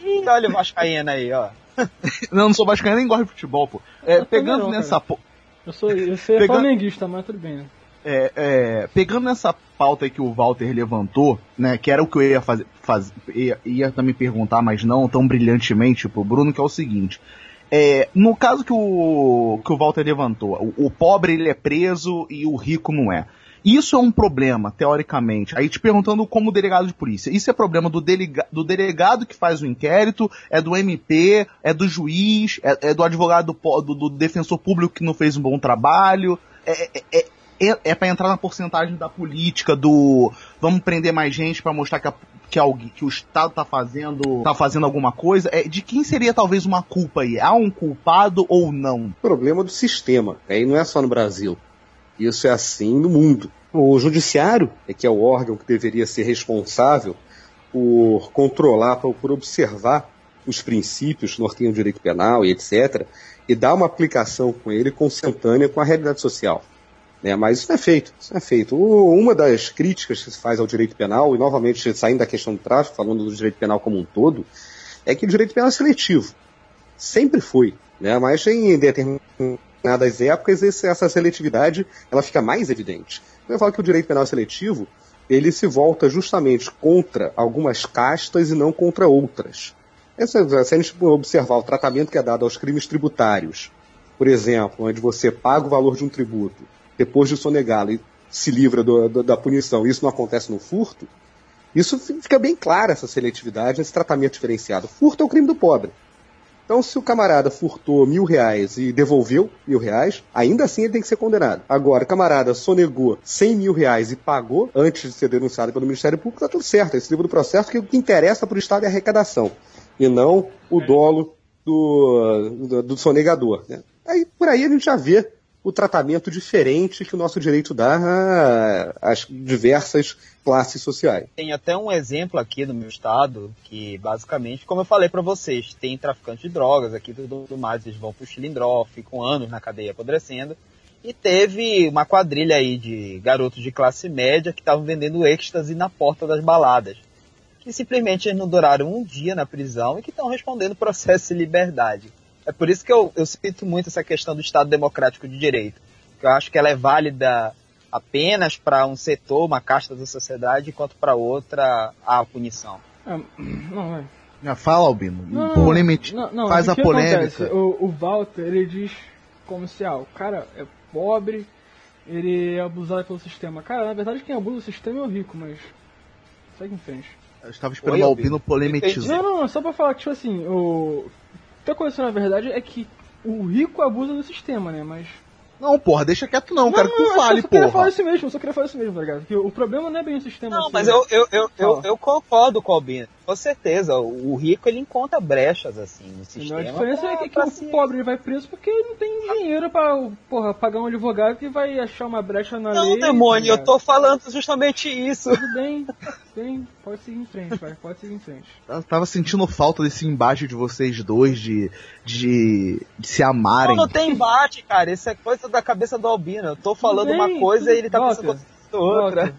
Ih, olha o Vascaína aí, ó. não, não sou Vascaína nem gosto de futebol, pô. É, pegando não, nessa. Po... Eu sou, eu sou pegando... flamenguista, mas tudo bem, né? É, é, pegando nessa pauta aí que o Walter levantou, né, que era o que eu ia fazer, faz, ia, ia, também perguntar, mas não tão brilhantemente pro Bruno, que é o seguinte. É, no caso que o, que o Walter levantou, o, o, pobre ele é preso e o rico não é. Isso é um problema, teoricamente. Aí te perguntando como delegado de polícia. Isso é problema do, delega, do delegado que faz o inquérito, é do MP, é do juiz, é, é do advogado do, do, defensor público que não fez um bom trabalho. É, é, é, é, é para entrar na porcentagem da política do vamos prender mais gente para mostrar que, a, que, alguém, que o Estado tá fazendo tá fazendo alguma coisa. É, de quem seria talvez uma culpa aí? Há um culpado ou não? Problema do sistema. Aí não é só no Brasil. Isso é assim no mundo. O judiciário, é que é o órgão que deveria ser responsável por controlar, por, observar os princípios norteiam o direito penal e etc., e dar uma aplicação com ele consentânea com a realidade social. Né? Mas isso não é feito. Isso não é feito. Uma das críticas que se faz ao direito penal, e novamente saindo da questão do tráfico, falando do direito penal como um todo, é que o direito penal é seletivo. Sempre foi. Né? Mas em determinadas determinadas épocas, essa seletividade ela fica mais evidente. Eu falo que o direito penal seletivo ele se volta justamente contra algumas castas e não contra outras. Se a gente observar o tratamento que é dado aos crimes tributários, por exemplo, onde você paga o valor de um tributo, depois de sonegá-lo e se livra do, do, da punição, isso não acontece no furto, isso fica bem claro essa seletividade, esse tratamento diferenciado. Furto é o crime do pobre. Então, se o camarada furtou mil reais e devolveu mil reais, ainda assim ele tem que ser condenado. Agora, o camarada sonegou 100 mil reais e pagou antes de ser denunciado pelo Ministério Público, tá tudo certo. Esse livro do processo que o que interessa para o Estado é a arrecadação e não o dolo do, do, do sonegador. Né? Aí, por aí a gente já vê o tratamento diferente que o nosso direito dá às diversas classes sociais. Tem até um exemplo aqui no meu estado que, basicamente, como eu falei para vocês, tem traficantes de drogas aqui tudo mais, eles vão pro Chilindró, ficam anos na cadeia apodrecendo. E teve uma quadrilha aí de garotos de classe média que estavam vendendo êxtase na porta das baladas. Que simplesmente não duraram um dia na prisão e que estão respondendo processo de liberdade. É por isso que eu, eu sinto muito essa questão do Estado Democrático de Direito. Que eu acho que ela é válida apenas para um setor, uma casta da sociedade, enquanto para outra há punição. É, não, é. Fala, Albino. Não, não, não, faz a polêmica. O, o Walter, ele diz como se, ah, o cara é pobre, ele é abusado pelo sistema. Cara, na verdade quem abusa do sistema é o rico, mas segue em frente. Eu estava esperando Oi, o Albino Albino. polemitizar. Não, não, não, só pra falar que, tipo assim, o... o que aconteceu na verdade é que o rico abusa do sistema, né, mas... Não, porra, deixa quieto não, quero que tu eu fale, só queria falar porra. isso mesmo, eu só queria falar isso mesmo, tá ligado? Que o problema não é bem o sistema Não, assim, mas eu, eu, eu, eu, Fala. eu concordo com o Albino. Com certeza, o rico ele encontra brechas assim no sistema. A diferença é que, que pra o se- pobre ele vai preso porque ele não tem dinheiro pra porra, pagar um advogado que vai achar uma brecha na Não, lei. demônio, tá eu tô falando justamente isso. Tudo bem, bem, pode seguir em frente, vai, pode seguir em frente. Eu tava sentindo falta desse embate de vocês dois, de, de, de se amarem. Não, não tem embate, cara. Isso é coisa da cabeça do Albino. Eu tô falando Tudo uma bem, coisa tudo- e ele tá Walter, pensando outra. Walter,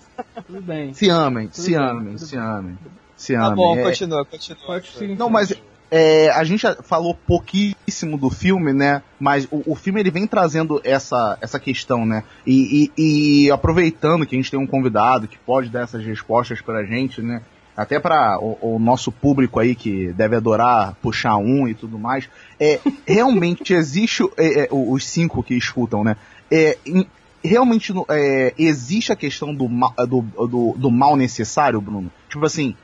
Tudo bem. Se amem, Tudo se bem, amem, se bem. amem. Se Tá bom, É- continua, continua. Não, mas é, a gente falou pouquíssimo do filme, né? Mas o, o filme ele vem trazendo essa, essa questão, né? E, e- e aproveitando que a gente tem um convidado que pode dar essas respostas pra gente, né? Até para o, o nosso público aí que deve adorar puxar um e tudo mais. É, realmente existe é, é, os cinco que escutam, né? É, em- realmente é, existe a questão do, do, do, do mal necessário, Bruno? Tipo assim,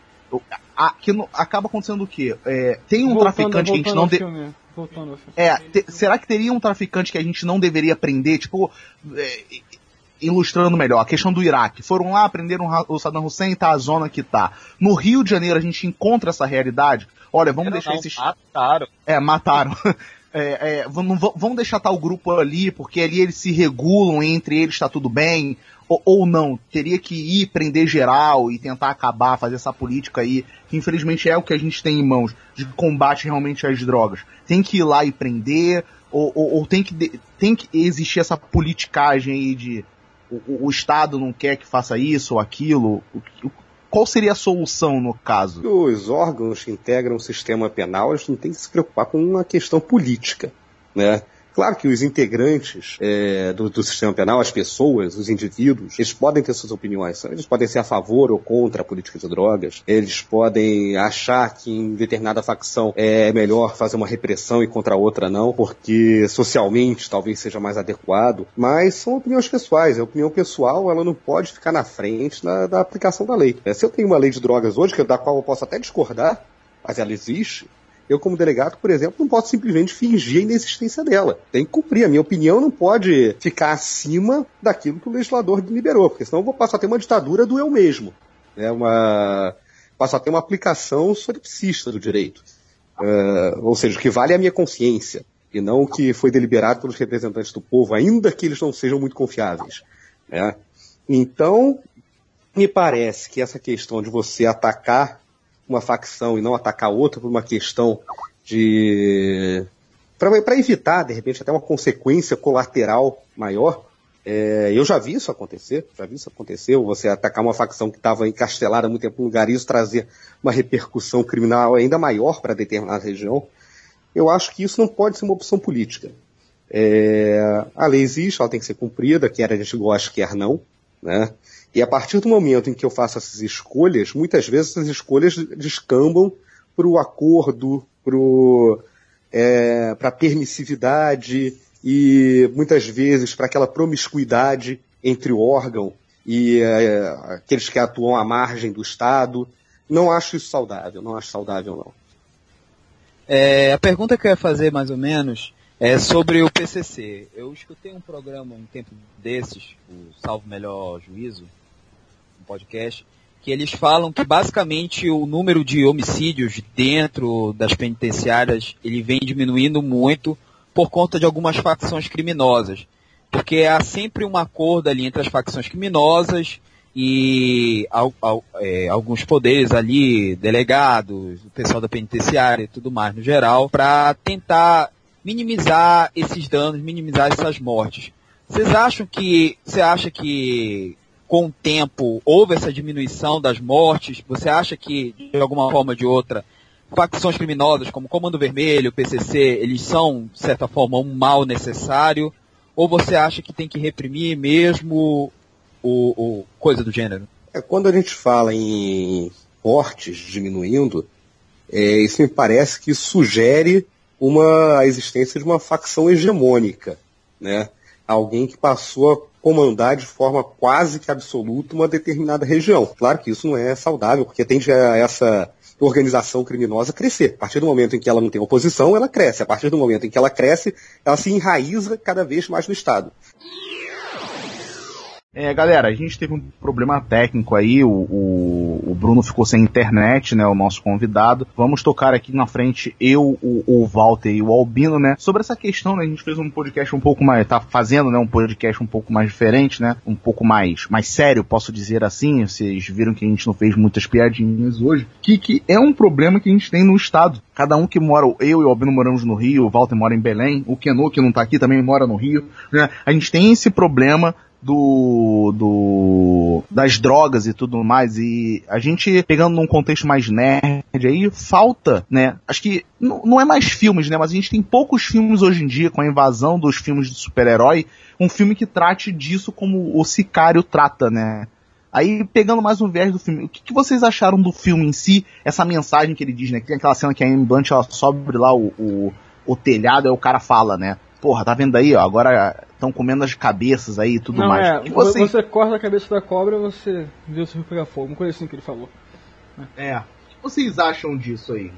a- que no- acaba acontecendo o quê? É, tem um Voltando- traficante que a gente voltando não... ao de- filme, Voltando ao filme. é, te- será que teria um traficante que a gente não deveria prender? Tipo, é, ilustrando melhor, a questão do Iraque. Foram lá, prenderam Ra- o Saddam Hussein e tá a zona que tá. No Rio de Janeiro a gente encontra essa realidade. Olha, vamos Não, deixar não, esses. Mataram. É, mataram. É, é, vamos, vamos deixar tal grupo ali, porque ali eles se regulam, entre eles tá tudo bem. Ou, não, teria que ir prender geral e tentar acabar, fazer essa política aí, que infelizmente é o que a gente tem em mãos, de combate realmente às drogas. Tem que ir lá e prender, ou, ou, ou tem, que, tem que existir essa politicagem aí de o, o- Estado não quer que faça isso ou aquilo. Qual seria a solução no caso? Os órgãos que integram o sistema penal, eles não têm que se preocupar com uma questão política, né? Claro que os integrantes é, do, do sistema penal, as pessoas, os indivíduos, eles podem ter suas opiniões. Eles podem ser a favor ou contra a política de drogas. Eles podem achar que em determinada facção é melhor fazer uma repressão e contra a outra não, porque socialmente talvez seja mais adequado. Mas são opiniões pessoais. A opinião pessoal ela não pode ficar na frente da, da aplicação da lei. É, se eu tenho uma lei de drogas hoje, que- da qual eu posso até discordar, mas ela existe, eu, como delegado, por exemplo, não posso simplesmente fingir a inexistência dela. Tem que cumprir. A minha opinião não pode ficar acima daquilo que o legislador liberou, porque senão eu vou passar a ter uma ditadura do eu mesmo. É uma... Passo a ter uma aplicação solipsista do direito. É, ou seja, o que vale é a minha consciência, e não o que foi deliberado pelos representantes do povo, ainda que eles não sejam muito confiáveis. né? Então, me parece que essa questão de você atacar uma facção e não atacar outra por uma questão de. para evitar, de repente, até uma consequência colateral maior. é, eu já vi isso acontecer, já vi isso acontecer, você atacar uma facção que estava encastelada há muito tempo no lugar e isso trazer uma repercussão criminal ainda maior para determinada região. Eu acho que isso não pode ser uma opção política. É, a lei existe, ela tem que ser cumprida, quer a gente goste, quer não. Né? E a partir do momento em que eu faço essas escolhas, muitas vezes essas escolhas descambam para o acordo, para a permissividade e muitas vezes para aquela promiscuidade entre o órgão e é, aqueles que atuam à margem do Estado. Não acho isso saudável, não acho saudável não. É, a pergunta que eu ia fazer, mais ou menos, é sobre o PCC. Eu escutei um programa um tempo desses, o Salvo Melhor Juízo, um podcast, que eles falam que basicamente o número de homicídios dentro das penitenciárias ele vem diminuindo muito por conta de algumas facções criminosas. Porque há sempre um acordo ali entre as facções criminosas e ao, ao, é, alguns poderes ali, delegados, o pessoal da penitenciária e tudo mais no geral, para tentar minimizar esses danos, minimizar essas mortes. Vocês acham que, você acha que com o tempo houve essa diminuição das mortes? Você acha que de alguma forma ou de outra facções criminosas como Comando Vermelho, PCC, eles são de certa forma um mal necessário? Ou você acha que tem que reprimir mesmo o, o coisa do gênero? É, quando a gente fala em mortes diminuindo, é, isso me parece que sugere uma, a existência de uma facção hegemônica, né? Alguém que passou comandar de forma quase que absoluta uma determinada região. Claro que isso não é saudável, porque tende a essa organização criminosa crescer. A partir do momento em que ela não tem oposição, ela cresce. A partir do momento em que ela cresce, ela se enraiza cada vez mais no Estado. É, galera, a gente teve um problema técnico aí, o, o, o, Bruno ficou sem internet, né, o nosso convidado. Vamos tocar aqui na frente, eu, o, o Walter e o Albino, né, sobre essa questão, né, a gente fez um podcast um pouco mais, tá fazendo, né, um podcast um pouco mais diferente, né, um pouco mais, mais sério, posso dizer assim, vocês viram que a gente não fez muitas piadinhas hoje, que, que é um problema que a gente tem no estado. Cada um que mora, eu e o Albino moramos no Rio, o Walter mora em Belém, o Keno, que não tá aqui, também mora no Rio, né, a gente tem esse problema do, do das drogas e tudo mais e a gente pegando num contexto mais nerd aí falta, né? Acho que não é mais filmes, né? Mas a gente tem poucos filmes hoje em dia com a invasão dos filmes de super-herói, um filme que trate disso como o Sicário trata, né? Aí, pegando mais um viés do filme, o que, que, vocês acharam do filme em si? Essa mensagem que ele diz, né? Que tem aquela cena que a Amy Blunt, ela sobe lá o, o, o telhado, aí o cara fala, né? Porra, tá vendo aí, ó, agora estão comendo as cabeças aí e tudo Não, mais. É, que você... você corta a cabeça da cobra, você vê o seu pegar fogo. Uma coisa assim que ele falou. É. O que vocês acham disso aí?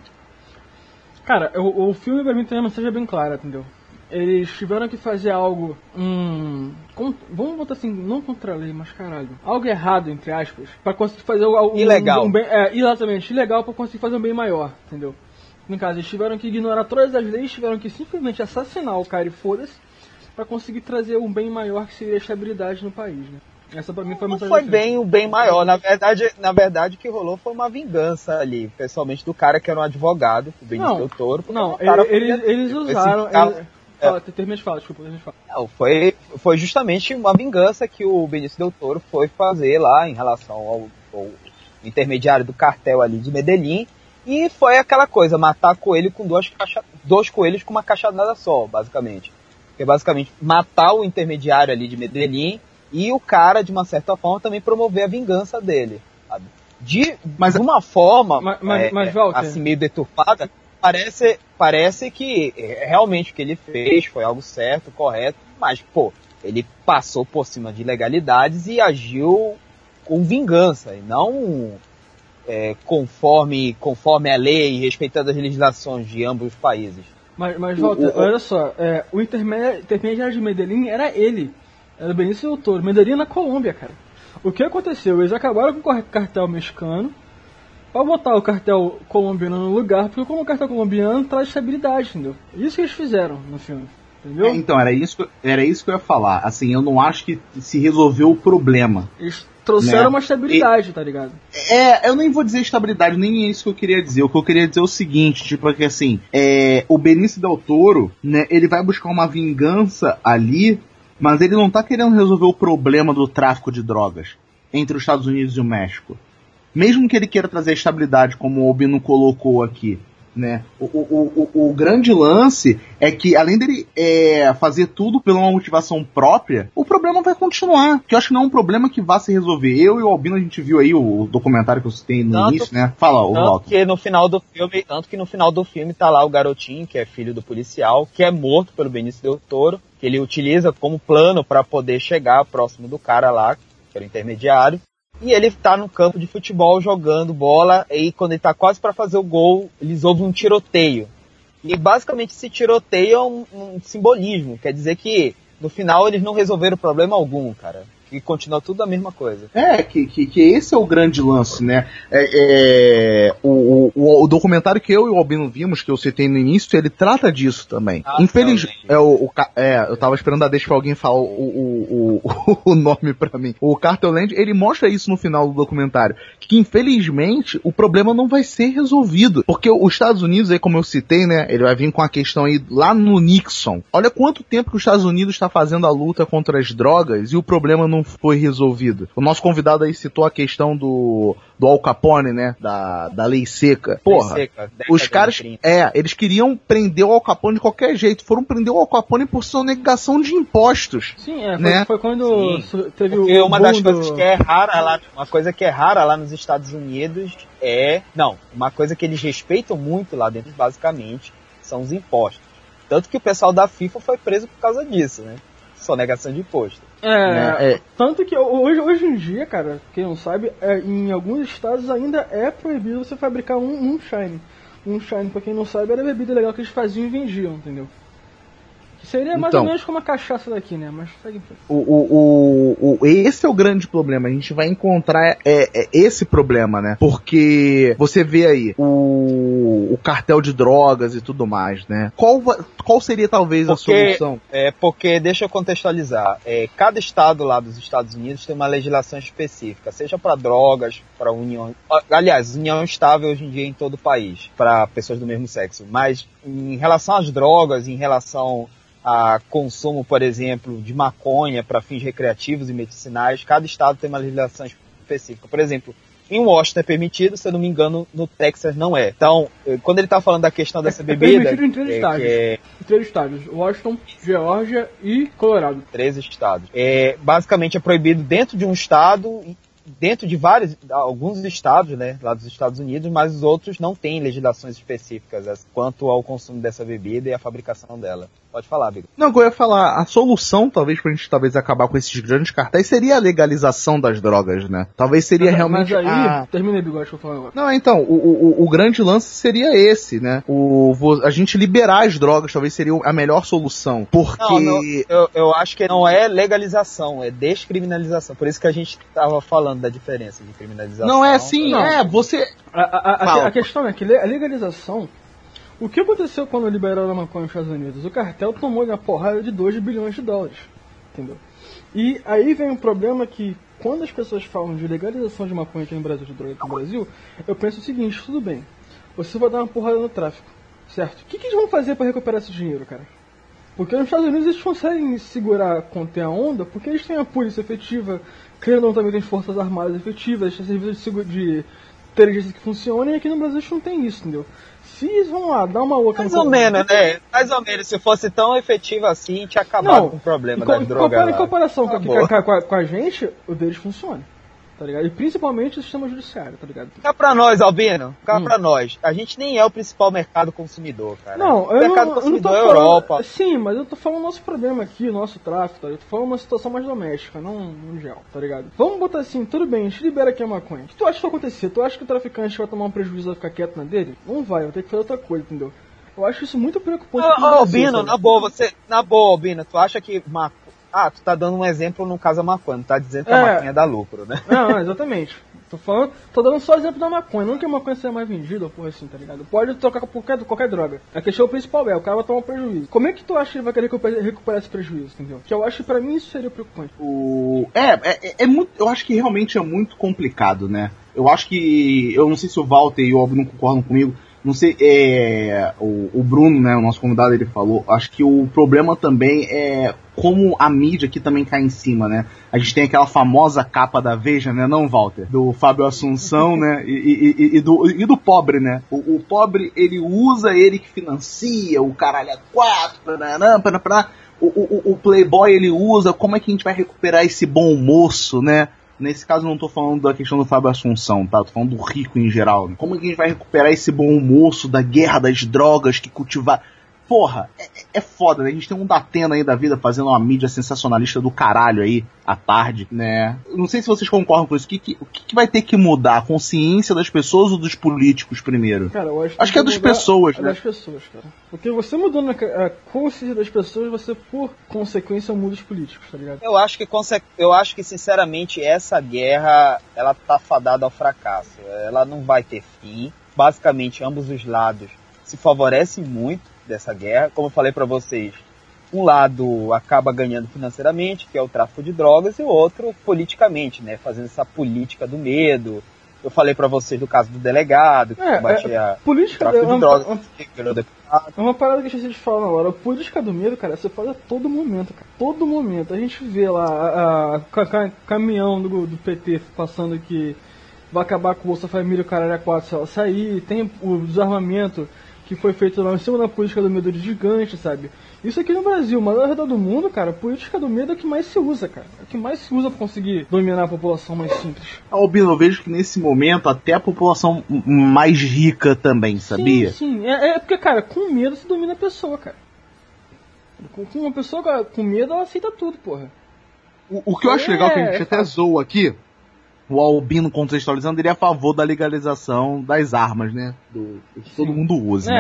Cara, o, o filme pra mim tem uma mensagem bem clara, entendeu? Eles tiveram que fazer algo. Hum, com, vamos botar assim, não contra a lei, mas caralho. Algo errado, entre aspas, para conseguir fazer algo. Ilegal. Um, um bem, é, exatamente, ilegal para conseguir fazer um bem maior, entendeu? No caso, eles tiveram que ignorar todas as leis, tiveram que simplesmente assassinar o cara e foda-se para conseguir trazer um bem maior que seria a estabilidade no país, né? Essa pra mim foi Não foi bem o bem maior, na verdade, na verdade o que rolou foi uma vingança ali, pessoalmente do cara que era um advogado, o Benício Del Toro. Não, ele, eles, eles usaram... Ele, é. Termina de falar, desculpa, termina de falar. Não, foi, foi justamente uma vingança que o Benício Del Toro foi fazer lá em relação ao, ao intermediário do cartel ali de Medellín, e foi aquela coisa, matar coelho com duas caixa, dois coelhos com uma cachadada só, basicamente que é basicamente matar o intermediário ali de Medellín e o cara, de uma certa forma, também promover a vingança dele. Sabe? De, mas, de uma forma, mas, mas, é, mas, assim, meio deturpada, parece, parece que é, realmente o que ele fez foi algo certo, correto, mas, pô, ele passou por cima de legalidades e agiu com vingança, e não é, conforme, conforme a lei e respeitando as legislações de ambos os países. Mas, mas Walter, o, olha só, é, o intermediário de Medellín era ele. Era o Benício Del Toro. Medellín na Colômbia, cara. O que aconteceu? Eles acabaram com o cartel mexicano para botar o cartel colombiano no lugar, porque como o cartel colombiano traz estabilidade, entendeu? Isso que eles fizeram no filme. Entendeu? É, então, era isso, era isso que eu ia falar. Assim, eu não acho que se resolveu o problema. Eles trouxeram né? uma estabilidade, e, tá ligado? É, eu nem vou dizer estabilidade, nem é isso que eu queria dizer. O que eu queria dizer é o seguinte, tipo, é que assim, é, o Benício Del Toro, né, ele vai buscar uma vingança ali, mas ele não tá querendo resolver o problema do tráfico de drogas entre os Estados Unidos e o México. Mesmo que ele queira trazer estabilidade, como o Obino colocou aqui, né? O, o, o, o, grande lance é que, além dele é, fazer tudo pela uma motivação própria, o problema vai continuar. Que eu acho que não é um problema que vá se resolver. Eu e o Albino, a gente viu aí o documentário que eu citei no tanto, início, né? Fala, o Walter. que no final do filme, Tanto que no final do filme tá lá o garotinho, que é filho do policial, que é morto pelo Benício Del Toro, que ele utiliza como plano para poder chegar próximo do cara lá, que era o intermediário. E ele tá no campo de futebol jogando bola, e quando ele tá quase para fazer o gol, eles ouvem um tiroteio. E basicamente esse tiroteio é um, um simbolismo. Quer dizer que no final eles não resolveram problema algum, cara. E continua tudo a mesma coisa. É, que, que, que esse é o grande lance, né? É, é, o, o, o documentário que eu e o Albino vimos, que eu citei no início, ele trata disso também. Ah, Infelizmente. É, o, o é, eu tava esperando a deixa pra alguém falar o, o, o, o nome pra mim. O Cartel Land, ele mostra isso no final do documentário. Que infelizmente o problema não vai ser resolvido. Porque os Estados Unidos, aí como eu citei, né? Ele vai vir com a questão aí lá no Nixon. Olha quanto tempo que os Estados Unidos está fazendo a luta contra as drogas e o problema não foi resolvido. O nosso convidado aí citou a questão do, do Al Capone, né? Da, da lei seca. Porra. Seca, década Os caras, 30. é, eles queriam prender o Al Capone de qualquer jeito. Foram prender o Al Capone por sonegação de impostos. Sim, é, foi, Né? foi quando Sim. teve Porque o uma das do- coisas que é rara lá, uma coisa que é rara lá nos Estados Unidos é, não, uma coisa que eles respeitam muito lá dentro, basicamente, são os impostos. Tanto que o pessoal da FIFA foi preso por causa disso, né? Sonegação de imposto. É, né? É, tanto que hoje, hoje em dia, cara, quem não sabe, é, em alguns estados ainda é proibido você fabricar um moonshine. Moonshine, pra quem não sabe, era a bebida legal que eles faziam e vendiam, entendeu? Seria mais Então. ou menos como a cachaça daqui, né? Mas segue o, o, o, o- esse é o grande problema. A gente vai encontrar é, é esse problema, né? Porque você vê aí o, o cartel de drogas e tudo mais, né? Qual, qual seria talvez a Porque- solução? É porque, deixa eu contextualizar, é, cada estado lá dos Estados Unidos tem uma legislação específica, seja para drogas, para união. Aliás, união estável hoje em dia em todo o país, para pessoas do mesmo sexo. Mas em relação às drogas, em relação a consumo, por exemplo, de maconha para fins recreativos e medicinais, cada estado tem uma legislação específica. Por exemplo, em Washington é permitido, se eu não me engano, no Texas não é. Então, eh, quando ele está falando da questão dessa É bebida, permitido em três é, estágios. que é Em três estádios: Washington, Geórgia e Colorado. 13 estados. É, basicamente é proibido dentro de um estado, e dentro de vários, alguns estados, né, lá dos Estados Unidos, mas os outros não têm legislações específicas as- quanto ao consumo dessa bebida e a fabricação dela. Pode falar, Bigo. Não, eu ia falar, a solução, talvez, pra gente talvez acabar com esses grandes cartéis, seria a legalização das drogas, né? Talvez seria mas, realmente mas aí, a... termina aí, bigode, que eu falar agora. Não, então, o, o, o grande lance seria esse, né? O, a gente liberar as drogas talvez seria a melhor solução. Porque. Não, não, eu, eu acho que não é legalização, é descriminalização. Por isso que a gente estava falando da diferença de criminalização. Não é assim, Não. é, você. A, a- a- questão é que a legalização. O que aconteceu quando liberaram a maconha nos Estados Unidos? O cartel tomou uma porrada de 2 bilhões de dólares. Entendeu? E aí vem um problema que, quando as pessoas falam de legalização de maconha aqui no Brasil, de droga aqui no Brasil, eu penso o seguinte: tudo bem, você vai dar uma porrada no tráfico, certo? O que, que eles vão fazer para recuperar esse dinheiro, cara? Porque nos Estados Unidos eles conseguem segurar, conter a onda, porque eles têm a polícia efetiva, querendo ou também tem forças armadas efetivas, tem serviços de, de inteligência que funcionam, e aqui no Brasil a gente não tem isso, entendeu? Se eles vão lá dar uma outra... Mais ou menos, né? Mais ou menos. Se fosse tão efetivo assim, tinha acabado Não, com o problema em co- das em comparação com, Acabou. com a- com a- com a gente, o deles funciona, tá ligado? E principalmente o sistema judiciário, tá ligado? Cá pra nós, Albino. Cá Hum. pra nós. A gente nem é o principal mercado consumidor, cara. Não, o eu mercado não, eu não tô consumidor é a falando... Europa. Sim, mas eu tô falando nosso problema aqui, o nosso tráfico, tá ligado? Eu tô falando uma situação mais doméstica, não mundial, tá ligado? Vamos botar assim, tudo bem, a gente libera aqui a maconha. O que tu acha que vai acontecer? Tu acha que o traficante vai tomar um prejuízo e vai ficar quieto na dele? Não vai, vai ter que fazer outra coisa, entendeu? Eu acho isso muito preocupante. Ô, Brasil, Albino, na boa, você. Na boa, Albino, tu acha que. Ma... Ah, tu tá dando um exemplo no caso da maconha, tu tá dizendo que a É. maconha dá lucro, né? Não, não, exatamente. Tô falando, tô dando só exemplo da maconha, não que a maconha seja mais vendida, ou porra assim, tá ligado? Pode trocar por qualquer, qualquer droga. A questão principal é, o cara vai tomar um prejuízo. Como é que tu acha que ele vai querer recuperar, esse prejuízo, entendeu? Que eu acho que pra mim isso seria preocupante. O... É, é, é muito. Eu acho que realmente é muito complicado, né? Eu acho que. Eu não sei se o Walter e o Alvin não concordam comigo. Não sei, é, o, o Bruno, né, o nosso convidado, ele falou. Acho que o problema também é como a mídia aqui também cai em cima, né? A gente tem aquela famosa capa da Veja, né, não, Walter? Do Fábio Assunção, né? E, e- e- do, e do pobre, né? O, o pobre, ele usa, ele que financia, o caralho é quatro, paraná, paraná. O, o, o Playboy ele usa, como é que a gente vai recuperar esse bom moço, né? Nesse caso não tô falando da questão do Fábio Assunção, tá? Tô falando do rico em geral. Como é que a gente vai recuperar esse bom moço da guerra das drogas que cultivar. porra, é foda, né? A gente tem um Datena aí da vida fazendo uma mídia sensacionalista do caralho aí, à tarde, né? Não sei se vocês concordam com isso. O que, que, o que, que vai ter que mudar? A consciência das pessoas ou dos políticos primeiro? Cara, eu acho, Acho que é das pessoas, é né? das pessoas, cara. Porque você mudando a consciência das pessoas, você, por consequência, muda os políticos, tá ligado? Eu acho que eu acho que sinceramente essa guerra ela tá fadada ao fracasso. Ela não vai ter fim. Basicamente ambos os lados se favorecem muito dessa guerra. Como eu falei pra vocês, um lado acaba ganhando financeiramente, que é o tráfico de drogas, e o outro politicamente, né, fazendo essa política do medo. Eu falei pra vocês do caso do delegado que É, combatia é, política o tráfico é de drogas, é uma parada que eu esqueci de falar agora. A política do medo, cara, você faz a todo momento, cara. Todo momento. A gente vê lá a, a- ca- ca- caminhão do, do PT passando que vai acabar com o Bolsa Família, o caralho a quatro se ela sair. Tem o desarmamento que foi feito lá em cima da política do medo de gigante, sabe? Isso aqui no Brasil, mas ao redor do mundo, cara, a política do medo é o que mais se usa, cara. É o que mais se usa pra conseguir dominar a população mais simples. Albino, eu vejo que nesse momento até a população mais rica também, sabia? Sim, sim. É, é porque, cara, com medo se domina a pessoa, cara. Com, com uma pessoa com- medo, ela aceita tudo, porra. O, o que eu acho legal que a gente É, até zoa aqui, o Albino contextualizando, ele é a favor da legalização das armas, né? Do, que todo mundo usa. né?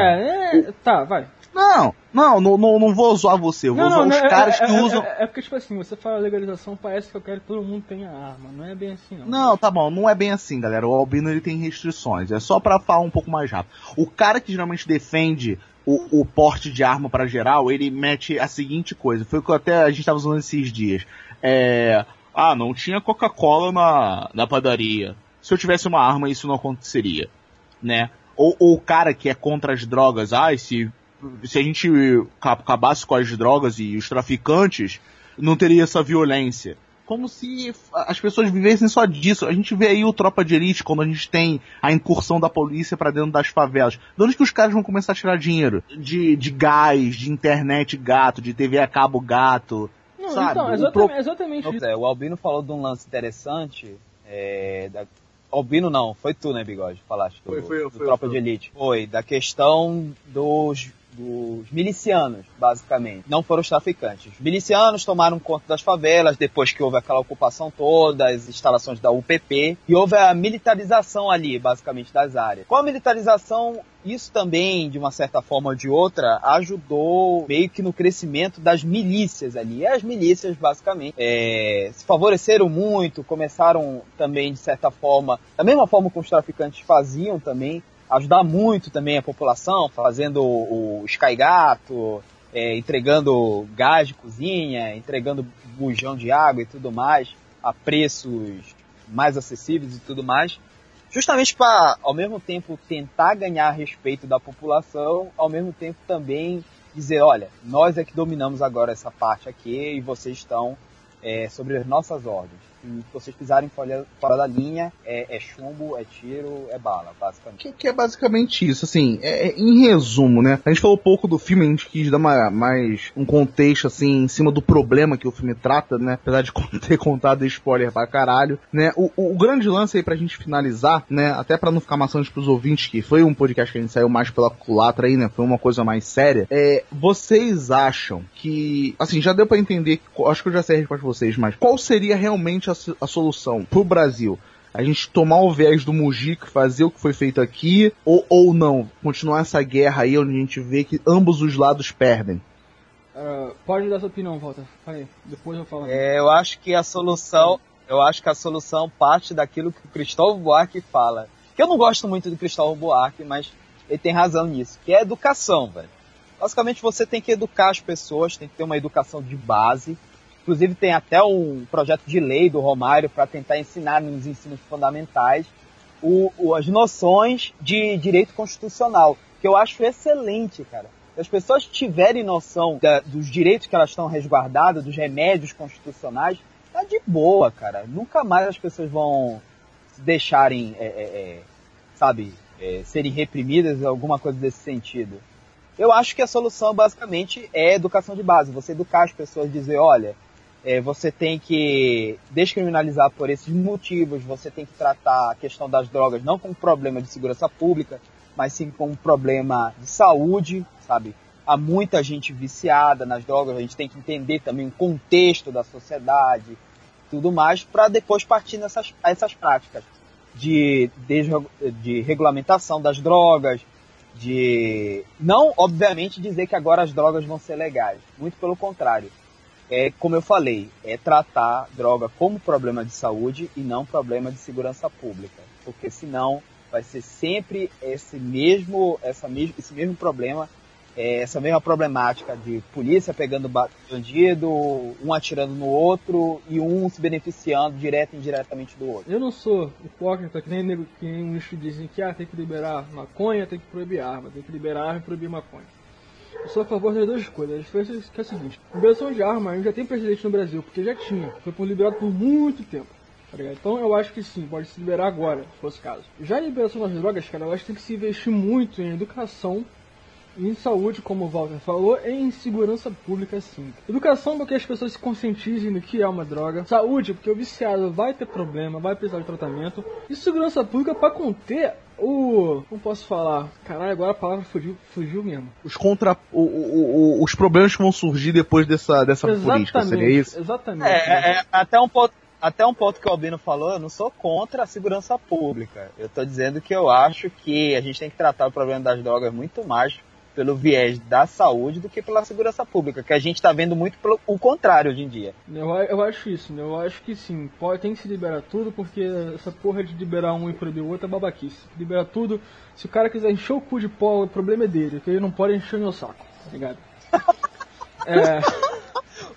É, é. Tá, vai. Não, não, não, não, não vou zoar você, eu vou zoar os é- caras é, que é- usam. É, é porque, tipo assim, você fala legalização, parece que eu quero que todo mundo tenha arma. Não é bem assim, não. Não, tá bom, não é bem assim, galera. O Albino ele tem restrições. É só pra falar um pouco mais rápido. O cara que geralmente defende o, o porte de arma pra geral, ele mete a seguinte coisa. Foi o que até a gente tava usando esses dias. É. Ah, não tinha Coca-Cola na, na padaria. Se eu tivesse uma arma, isso não aconteceria. Né? Ou, ou o cara que é contra as drogas, ah, se, se a gente ca- acabasse com as drogas e os traficantes, não teria essa violência como se as pessoas vivessem só disso. A gente vê aí o Tropa de Elite, quando a gente tem a incursão da polícia pra dentro das favelas. De onde que os caras vão começar a tirar dinheiro? De, de gás, de internet gato, de TV a cabo gato. Não, sabe? então, O exatamente, pro- exatamente Pois isso. é, o Albino falou de um lance interessante. É, da... Albino não, foi tu, né, Bigode? Falaste do, Foi, foi eu, do foi eu, Tropa foi de Elite. Foi, da questão dos, dos milicianos, basicamente. Não foram os traficantes. Os milicianos tomaram conta das favelas depois que houve aquela ocupação toda, as instalações da UPP, e houve a militarização ali, basicamente, das áreas. Com a militarização, isso também, de uma certa forma ou de outra, ajudou meio que no crescimento das milícias ali. E as milícias, basicamente, é, se favoreceram muito, começaram também, de certa forma, da mesma forma que os traficantes faziam também, ajudar muito também a população, fazendo o, o Sky Gato, é, entregando gás de cozinha, entregando bujão de água e tudo mais, a preços mais acessíveis e tudo mais justamente para, ao mesmo tempo, tentar ganhar respeito da população, ao mesmo tempo também dizer, olha, nós é que dominamos agora essa parte aqui e vocês estão é, sobre as nossas ordens. Se vocês pisarem fora, fora da linha, é, é chumbo, é tiro, é bala, basicamente. Que, que é basicamente isso, assim, é, é, em resumo, né? A gente falou pouco do filme, a gente quis dar uma, mais um contexto, assim, em cima do problema que o filme trata, né? Apesar de ter contado spoiler pra caralho, né? O, o, grande lance aí pra gente finalizar, né? Até pra não ficar maçante pros ouvintes, que foi um podcast que a gente saiu mais pela culatra aí, né? Foi uma coisa mais séria. É, vocês acham que, assim, já deu pra entender, acho que eu já sei a resposta de vocês, mas qual seria realmente a, a solução pro Brasil? a gente tomar o viés do Mujica, fazer o que foi feito aqui, ou, ou não, continuar essa guerra aí onde a gente vê que ambos os lados perdem. Ah, pode dar sua opinião, Walter. Vai, depois eu falo. É, eu acho que a solução, eu acho que a solução parte daquilo que o Cristóvão Buarque fala. Que eu não gosto muito do Cristóvão Buarque, mas ele tem razão nisso, que é educação, velho. Basicamente você tem que educar as pessoas, tem que ter uma educação de base. Inclusive tem até um projeto de lei do Romário para tentar ensinar nos ensinos fundamentais o, o, as noções de direito constitucional, que eu acho excelente, cara. Se as pessoas tiverem noção da, dos direitos que elas estão resguardadas, dos remédios constitucionais, tá de boa, cara. Nunca mais as pessoas vão se deixarem, é, é, é, sabe, é, serem reprimidas, alguma coisa desse sentido. Eu acho que a solução basicamente é educação de base. Você educar as pessoas, dizer, olha, é, você tem que descriminalizar por esses motivos, você tem que tratar a questão das drogas não como problema de segurança pública, mas sim como problema de saúde, sabe? há muita gente viciada nas drogas, a gente tem que entender também o contexto da sociedade, tudo mais, para depois partir nessas essas práticas de, de, de regulamentação das drogas, de não, obviamente, dizer que agora as drogas vão ser legais, muito pelo contrário. É como eu falei, é tratar droga como problema de saúde e não problema de segurança pública, porque senão vai ser sempre esse mesmo, essa mesmo, esse mesmo problema é, essa mesma problemática de polícia pegando bandido, um atirando no outro e um se beneficiando direto e indiretamente do outro. Eu não sou hipócrita que nem, nego, que nem um dizem que ah, tem que liberar maconha, tem que proibir arma, tem que liberar arma e proibir maconha. Eu sou a favor das duas coisas. A diferença é, que é seguinte: liberação de arma já tem precedente no Brasil, porque já tinha. Foi por liberado por muito tempo. Tá então eu acho que sim, pode se liberar agora, se fosse o caso. Já a liberação das drogas, cara, eu acho que tem que se investir muito em educação em saúde, como o Walter falou, e em segurança pública, sim. Educação porque as pessoas se conscientizem do que é uma droga. Saúde, porque o viciado vai ter problema, vai precisar de tratamento. E segurança pública para conter o. Como posso falar? Caralho, agora a palavra fugiu, fugiu mesmo. Os contra. O, o, o, os problemas que vão surgir depois dessa, dessa política, seria isso? Exatamente. É, é, é, até um ponto. Até um ponto que o Albino falou, eu não sou contra a segurança pública. Eu estou dizendo que eu acho que a gente tem que tratar o problema das drogas muito mais pelo viés da saúde do que pela segurança pública, que a gente está vendo muito pelo, o contrário hoje em dia. Eu, eu acho isso, né? eu acho que sim, pode, tem que se liberar tudo, porque essa porra de liberar um e proibir o outro é babaquice. Liberar tudo, se o cara quiser encher o cu de pó, o problema é dele, que ele não pode encher o meu saco, tá ligado? é...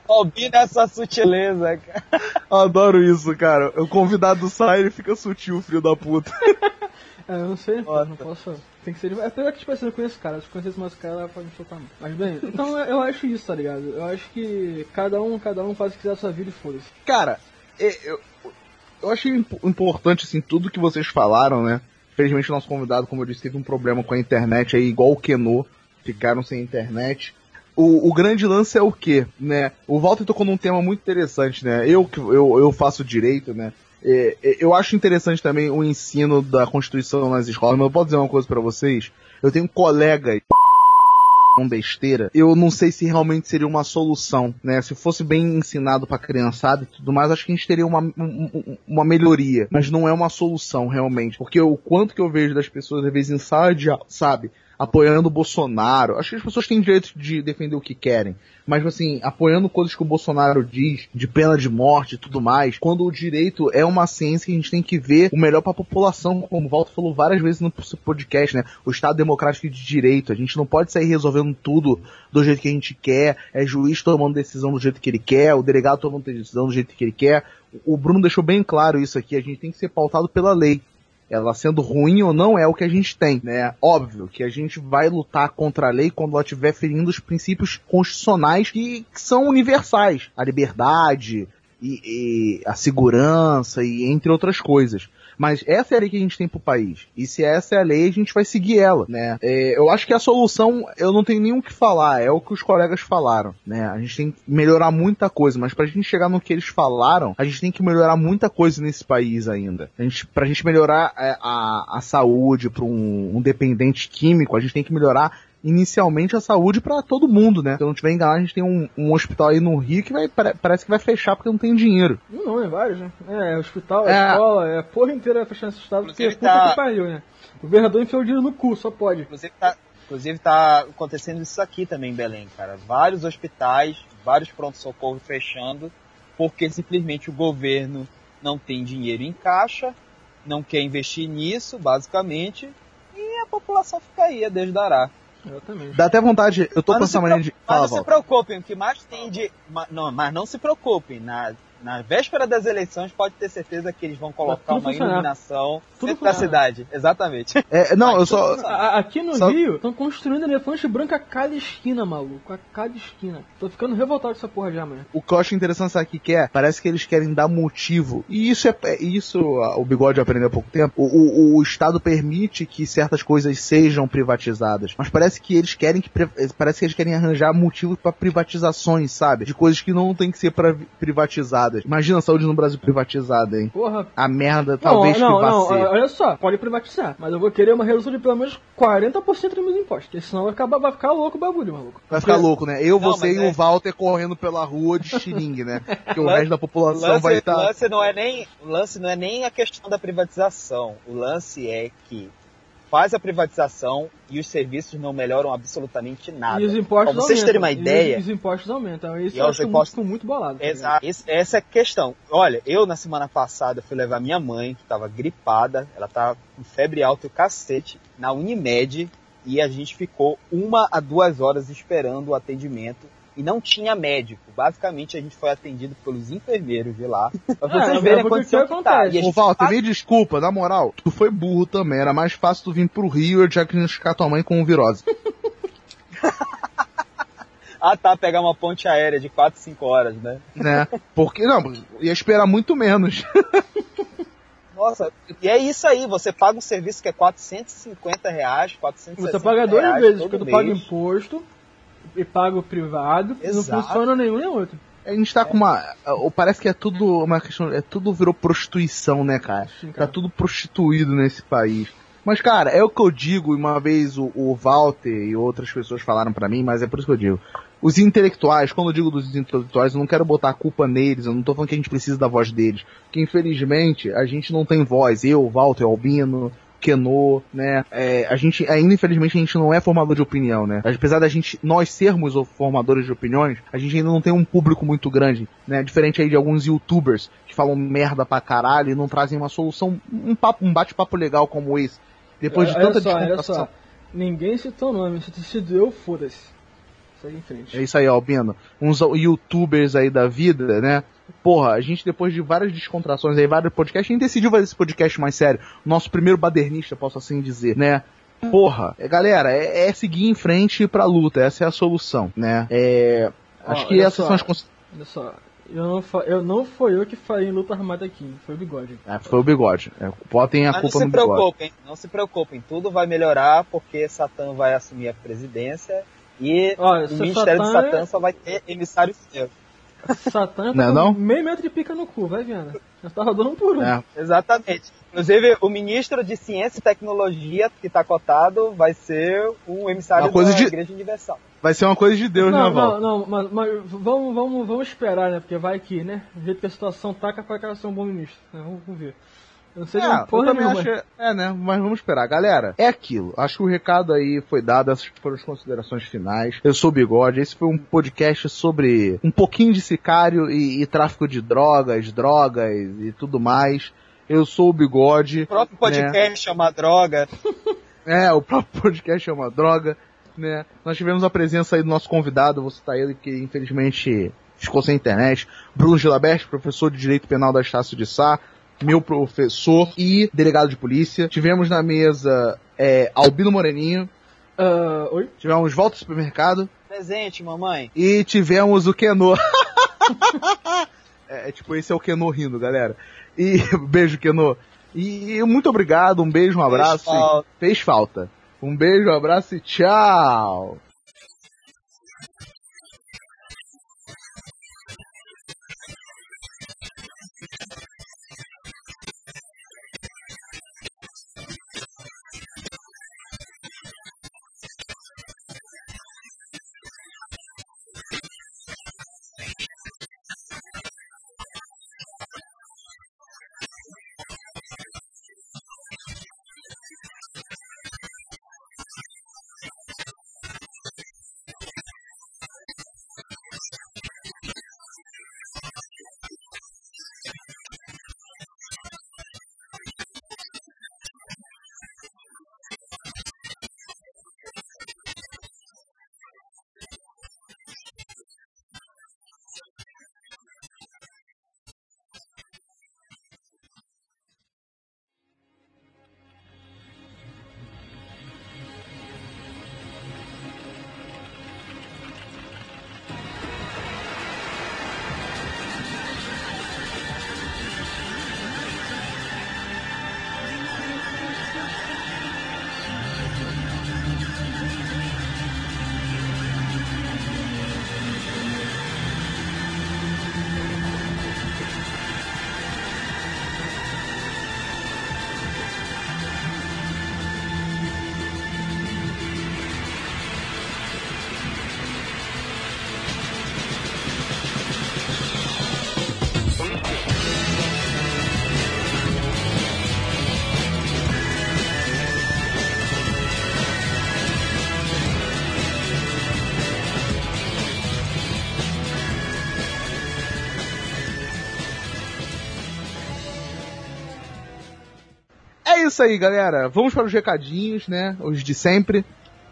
Albino essa sutileza, cara. Adoro isso, cara. O convidado sai e fica sutil, filho da puta. é, eu não sei, não posso tem que ser. É pior que, tipo assim, eu conheço cara. Se conhecesse mais cara, pode me soltar mais. Mas bem, então eu acho isso, tá ligado? Eu acho que cada um, cada um faz o que quiser da sua vida e foda-se. Cara, eu, eu achei importante, assim, tudo que vocês falaram, né? Infelizmente, nosso convidado, como eu disse, teve um problema com a internet aí, igual o Keno. Ficaram sem internet. O, o, grande lance é o quê, né? O Walter tocou num tema muito interessante, né? Eu, eu, eu faço direito, né? É, é, eu acho interessante também o ensino da Constituição nas escolas, mas eu posso dizer uma coisa para vocês? Eu tenho colegas com besteira, eu não sei se realmente seria uma solução, né? Se fosse bem ensinado pra criançada e tudo mais, acho que a gente teria uma, uma melhoria. Mas não é uma solução, realmente. Porque o quanto que eu vejo das pessoas, às vezes, em sala de sabe? Apoiando o Bolsonaro. Acho que as pessoas têm direito de defender o que querem. Mas, assim, apoiando coisas que o Bolsonaro diz, de pena de morte e tudo mais, quando o direito é uma ciência que a gente tem que ver o melhor para a população, como o Walter falou várias vezes no podcast, né? O Estado Democrático de Direito. A gente não pode sair resolvendo tudo do jeito que a gente quer, é juiz tomando decisão do jeito que ele quer, o delegado tomando decisão do jeito que ele quer. O Bruno deixou bem claro isso aqui, a gente tem que ser pautado pela lei ela sendo ruim ou não é o que a gente tem, né? Óbvio que a gente vai lutar contra a lei quando ela estiver ferindo os princípios constitucionais que, que são universais, a liberdade e, e a segurança e entre outras coisas. Mas essa é a lei que a gente tem pro país. E se essa é a lei, a gente vai seguir ela, né? É, eu acho que a solução, eu não tenho nem o que falar, é o que os colegas falaram, né? A gente tem que melhorar muita coisa, mas pra gente chegar no que eles falaram, a gente tem que melhorar muita coisa nesse país ainda. A gente, pra gente melhorar a, é, a, a saúde para um, um dependente químico, a gente tem que melhorar inicialmente a saúde para todo mundo, né? Se eu não tiver enganado, a gente tem um, um, hospital aí no Rio que vai, parece que vai fechar porque não tem dinheiro. Não, não, é vários, né? É, hospital, é, escola, é a porra inteira vai fechar nesse estado porque puta tá... que pariu, né? O governador enfiou o dinheiro no cu, só pode. Inclusive tá, inclusive tá acontecendo isso aqui também em Belém, cara. Vários hospitais, vários pronto-socorro fechando porque simplesmente o governo não tem dinheiro em caixa, não quer investir nisso, basicamente, e a população fica aí, a Deus dará. Exatamente. Dá até vontade, eu tô mas com essa mania de. Mas não se preocupem, o que mais tem de. Não, mas não se preocupem, na, na véspera das eleições, pode ter certeza que eles vão colocar uma funcionar. iluminação tudo da cidade. Exatamente. É, não, aqui, eu só. Aqui no só... Rio, estão construindo elefante branco a cada esquina, maluco. A cada esquina. Tô ficando revoltado com essa porra já, amanhã. O que eu acho interessante, sabe o que é? Parece que eles querem dar motivo. E isso é. Isso o bigode aprendeu há pouco tempo. O, o, o Estado permite que certas coisas sejam privatizadas. Mas parece que eles querem que. Parece que eles querem arranjar motivos para privatizações, sabe? De coisas que não tem que ser privatizadas privatizadas. Imagina a saúde no Brasil privatizada, hein? Porra. A merda Não, talvez não, que vá não, ser. olha só, pode privatizar, mas eu vou querer uma redução de pelo menos 40% dos meus impostos, porque senão vai, acabar, vai ficar louco o bagulho, maluco. Vai ficar louco, né? Eu, Não, você e é- o Walter correndo pela rua de xiringue, né? Porque o resto da população lance, vai o estar. lance não é nem o lance não é nem a questão da privatização. O lance é que faz a privatização e os serviços não melhoram absolutamente nada. E os impostos Pra vocês aumentam. terem uma E os- ideia, os, impostos aumentam. Isso E eu os acho impostos- muito, muito bolado. tá? Exato. Esse- essa é a questão. Olha, eu na semana passada fui levar minha mãe, que tava gripada, ela tava com febre alta e o cacete, na Unimed, e a gente ficou uma a duas horas esperando o atendimento. E não tinha médico. Basicamente, a gente foi atendido pelos enfermeiros de lá. Pra vocês É, verem a condição que que tá. E a Ô, Walter, me desculpa, na moral, tu foi burro também. Era mais fácil tu vir pro Rio e diagnosticar tua mãe com virose. Ah tá, pegar uma ponte aérea de 4, 5 horas, né? né? Porque, não, ia esperar muito menos. Nossa, e é isso aí, você paga um serviço que é 450 reais, 460 Você paga duas reais vezes, porque tu mês. paga imposto e paga o privado, e não Exato. funciona nenhum nem outro. A gente tá com uma. ou Parece que é tudo uma questão. É tudo virou prostituição, né, cara? Sim, Tá cara. tudo prostituído nesse país. Mas, cara, é o que eu digo, e uma vez o, o Walter e outras pessoas falaram pra mim, mas é por isso que eu digo. Os intelectuais, quando eu digo dos intelectuais, eu não quero botar a culpa neles, eu não tô falando que a gente precisa da voz deles. Porque infelizmente a gente não tem voz. Eu, Walter, o Albino, Kenô, né? É, a gente, ainda infelizmente, a gente não é formador de opinião, né? Apesar da gente, nós sermos formadores de opiniões, a gente ainda não tem um público muito grande, né? Diferente aí de alguns youtubers que falam merda pra caralho e não trazem uma solução, um papo, um bate-papo legal como esse. Depois de olha tanta só, olha descontração. só. Ninguém citou o nome, se deu, foda-se. Segue em frente. É isso aí, Albino. Uns youtubers aí da vida, né? Porra, a gente depois de várias descontrações aí, vários podcasts, a gente decidiu fazer esse podcast mais sério. Nosso primeiro badernista, posso assim dizer, né? Porra, é, galera, é, é seguir em frente pra luta, essa é a solução, né? É, Ó, acho que essas só. são as cons... Olha só, eu não, eu não foi eu que falei em luta armada aqui, foi o bigode. é, foi o bigode. É, botem a Mas não culpa se no bigode. preocupem, não se preocupem, tudo vai melhorar porque Satã vai assumir a presidência e Olha, o Ministério Satã de Satã só vai ter emissários seus. Satã Não é tá não? com meio metro de pica no cu, vai vendo. Já tá rodando um por um. É, Exatamente. Inclusive, o ministro de Ciência e Tecnologia, que está cotado, vai ser um emissário Uma coisa da de- Igreja Universal. vai ser uma coisa de Deus, não, né, Val? não, não, mas, mas vamos, vamos, vamos esperar, né? Porque vai que, né? Do jeito que a situação tá, capaz que ela ser um bom ministro. né? Vamos, vamos ver. Eu não sei É, nem eu porra também nenhuma. acho, é, né? Mas vamos esperar. Galera, é aquilo. Acho que o recado aí foi dado, essas foram as considerações finais. Eu sou o Bigode, esse foi um podcast sobre um pouquinho de sicário e, e tráfico de drogas, drogas e tudo mais. Eu sou o Bigode. O próprio podcast é uma droga. É, o próprio podcast é uma droga, né? Nós tivemos a presença aí do nosso convidado, vou citar ele, que infelizmente ficou sem internet. Bruno Gilabert, professor de Direito Penal da Estácio de Sá, meu professor e delegado de polícia. Tivemos na mesa é, Albino Moreninho, Ah, oi? tivemos Volta ao Supermercado Presente, mamãe. e tivemos o Kenô. é, é, tipo, esse é o Kenô rindo, galera. E beijo, Kenô. E muito obrigado, um beijo, um abraço. e- falta. Fez falta. Um beijo, um abraço e tchau. Isso aí, galera. Vamos para os recadinhos, né? Os de sempre.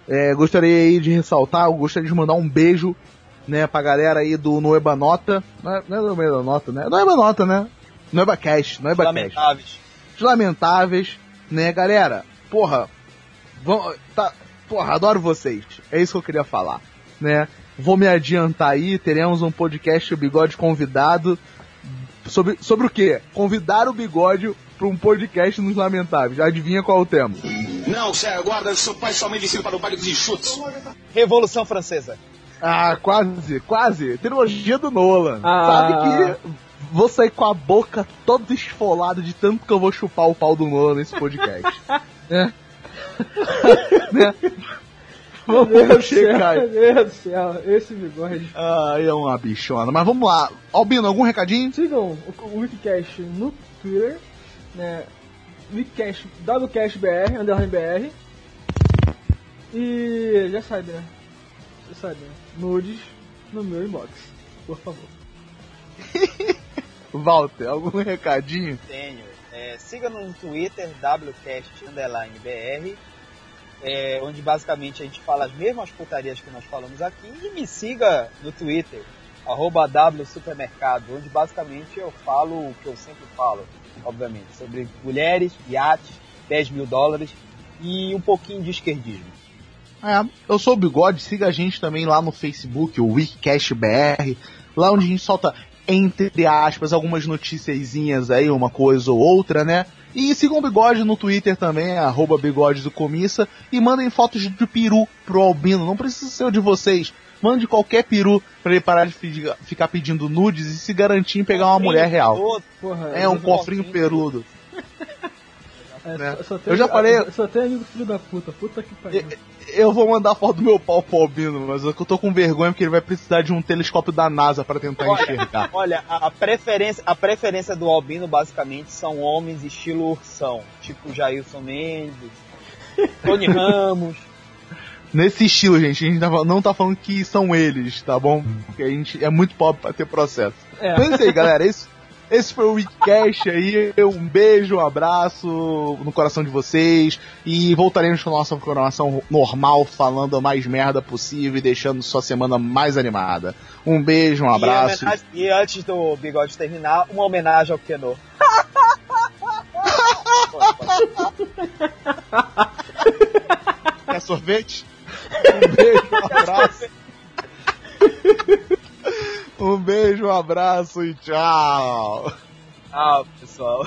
É, gostaria aí de ressaltar, eu gostaria de mandar um beijo, né, pra galera aí do Noeba Nota. Não é, não é Noeba Nota, né? Noeba Nota, né? Noeba Cash, Noeba. Lamentáveis. Os lamentáveis, né, galera? Porra, vão, tá, porra, adoro vocês. É isso que eu queria falar, né? Vou me adiantar aí, teremos um podcast o Bigode convidado sobre, sobre o quê? Convidar o Bigode para um podcast nos Lamentáveis. Adivinha qual é o tema? Não, Sérgio, guarda seu pai somente ensina para o baile dos enxutos. Revolução Francesa. Ah, quase, quase. Trilogia do Nolan. Ah. Sabe que vou sair com a boca toda esfolada de tanto que eu vou chupar o pau do Nolan nesse podcast. né? né? Meu Vamos checar. céu, meu Deus do céu, esse bigode. Ah, é uma bichona. Mas vamos lá. Albino, algum recadinho? Sigam o, o Wikicast no Twitter, né? WCastBR, underline BR. E já sabe, né? Já sabe, né? Nudes no meu inbox, por favor. Walter, algum recadinho? Tenho. É, siga no Twitter, WCast underline BR, é, onde basicamente a gente fala as mesmas putarias que nós falamos aqui. E me siga no Twitter, arroba WSupermercado, onde basicamente eu falo o que eu sempre falo, obviamente, sobre mulheres, iates, 10 mil dólares e um pouquinho de esquerdismo. É, eu sou o Bigode, siga a gente também lá no Facebook, o Wikicast BR, lá onde a gente solta, entre aspas, algumas noticiazinhas aí, uma coisa ou outra, né? E sigam o Bigode no Twitter também, arroba Bigode do Comissa, e mandem fotos de peru pro Albino, não precisa ser o de vocês. Mande qualquer peru pra ele parar de fi- ficar pedindo nudes e se garantir em pegar uma mulher real. Todo, Porra, É um eu, cofrinho perudo. é, né? só, só Eu já falei- Só tem amigo filho da puta, puta que pariu. Eu vou mandar foto do meu pau pro Albino, mas eu tô com vergonha porque ele vai precisar de um telescópio da NASA pra tentar enxergar. Olha, a, a preferência, a preferência do Albino basicamente são homens estilo ursão, tipo Jailson Mendes, Tony Ramos. Nesse estilo, gente, a gente tá não tá falando que são eles, tá bom? Porque a gente é muito pobre pra ter processo. É. Então é isso aí, galera. Esse, esse foi o Weekcast aí. Um beijo, um abraço no coração de vocês. E voltaremos com a nossa programação normal, falando a mais merda possível e deixando sua semana mais animada. Um beijo, um E, abraço. homenagem- e antes do bigode terminar, uma homenagem ao Kenô. Quer sorvete? Um beijo, um abraço. Um beijo, um abraço e tchau. Ah, pessoal.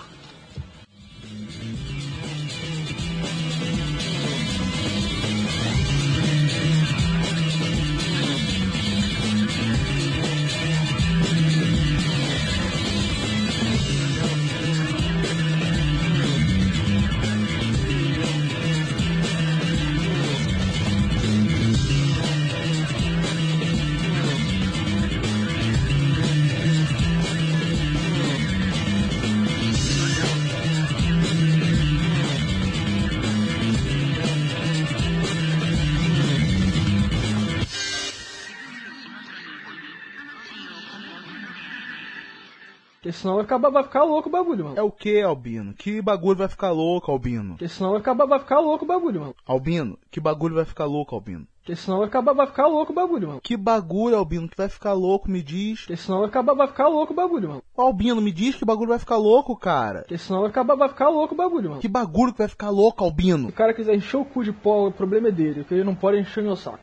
Senão vai ficar, vai ficar louco o bagulho, mano. É o que, Albino? Que bagulho vai ficar louco, Albino? Porque senão vai ficar, vai ficar louco o bagulho, mano. Albino, que bagulho vai ficar louco, Albino? Porque senão vai ficar, vai ficar louco o bagulho, mano. Que bagulho, Albino, que vai ficar louco, me diz. Porque senão vai ficar, vai ficar louco o bagulho, mano. Albino, me diz que bagulho vai ficar louco, cara. Porque senão vai ficar, vai ficar louco o bagulho, mano. Que bagulho que vai ficar louco, Se Albino? o cara quiser encher o cu de pó, o problema é dele. O que ele não pode é encher meu saco.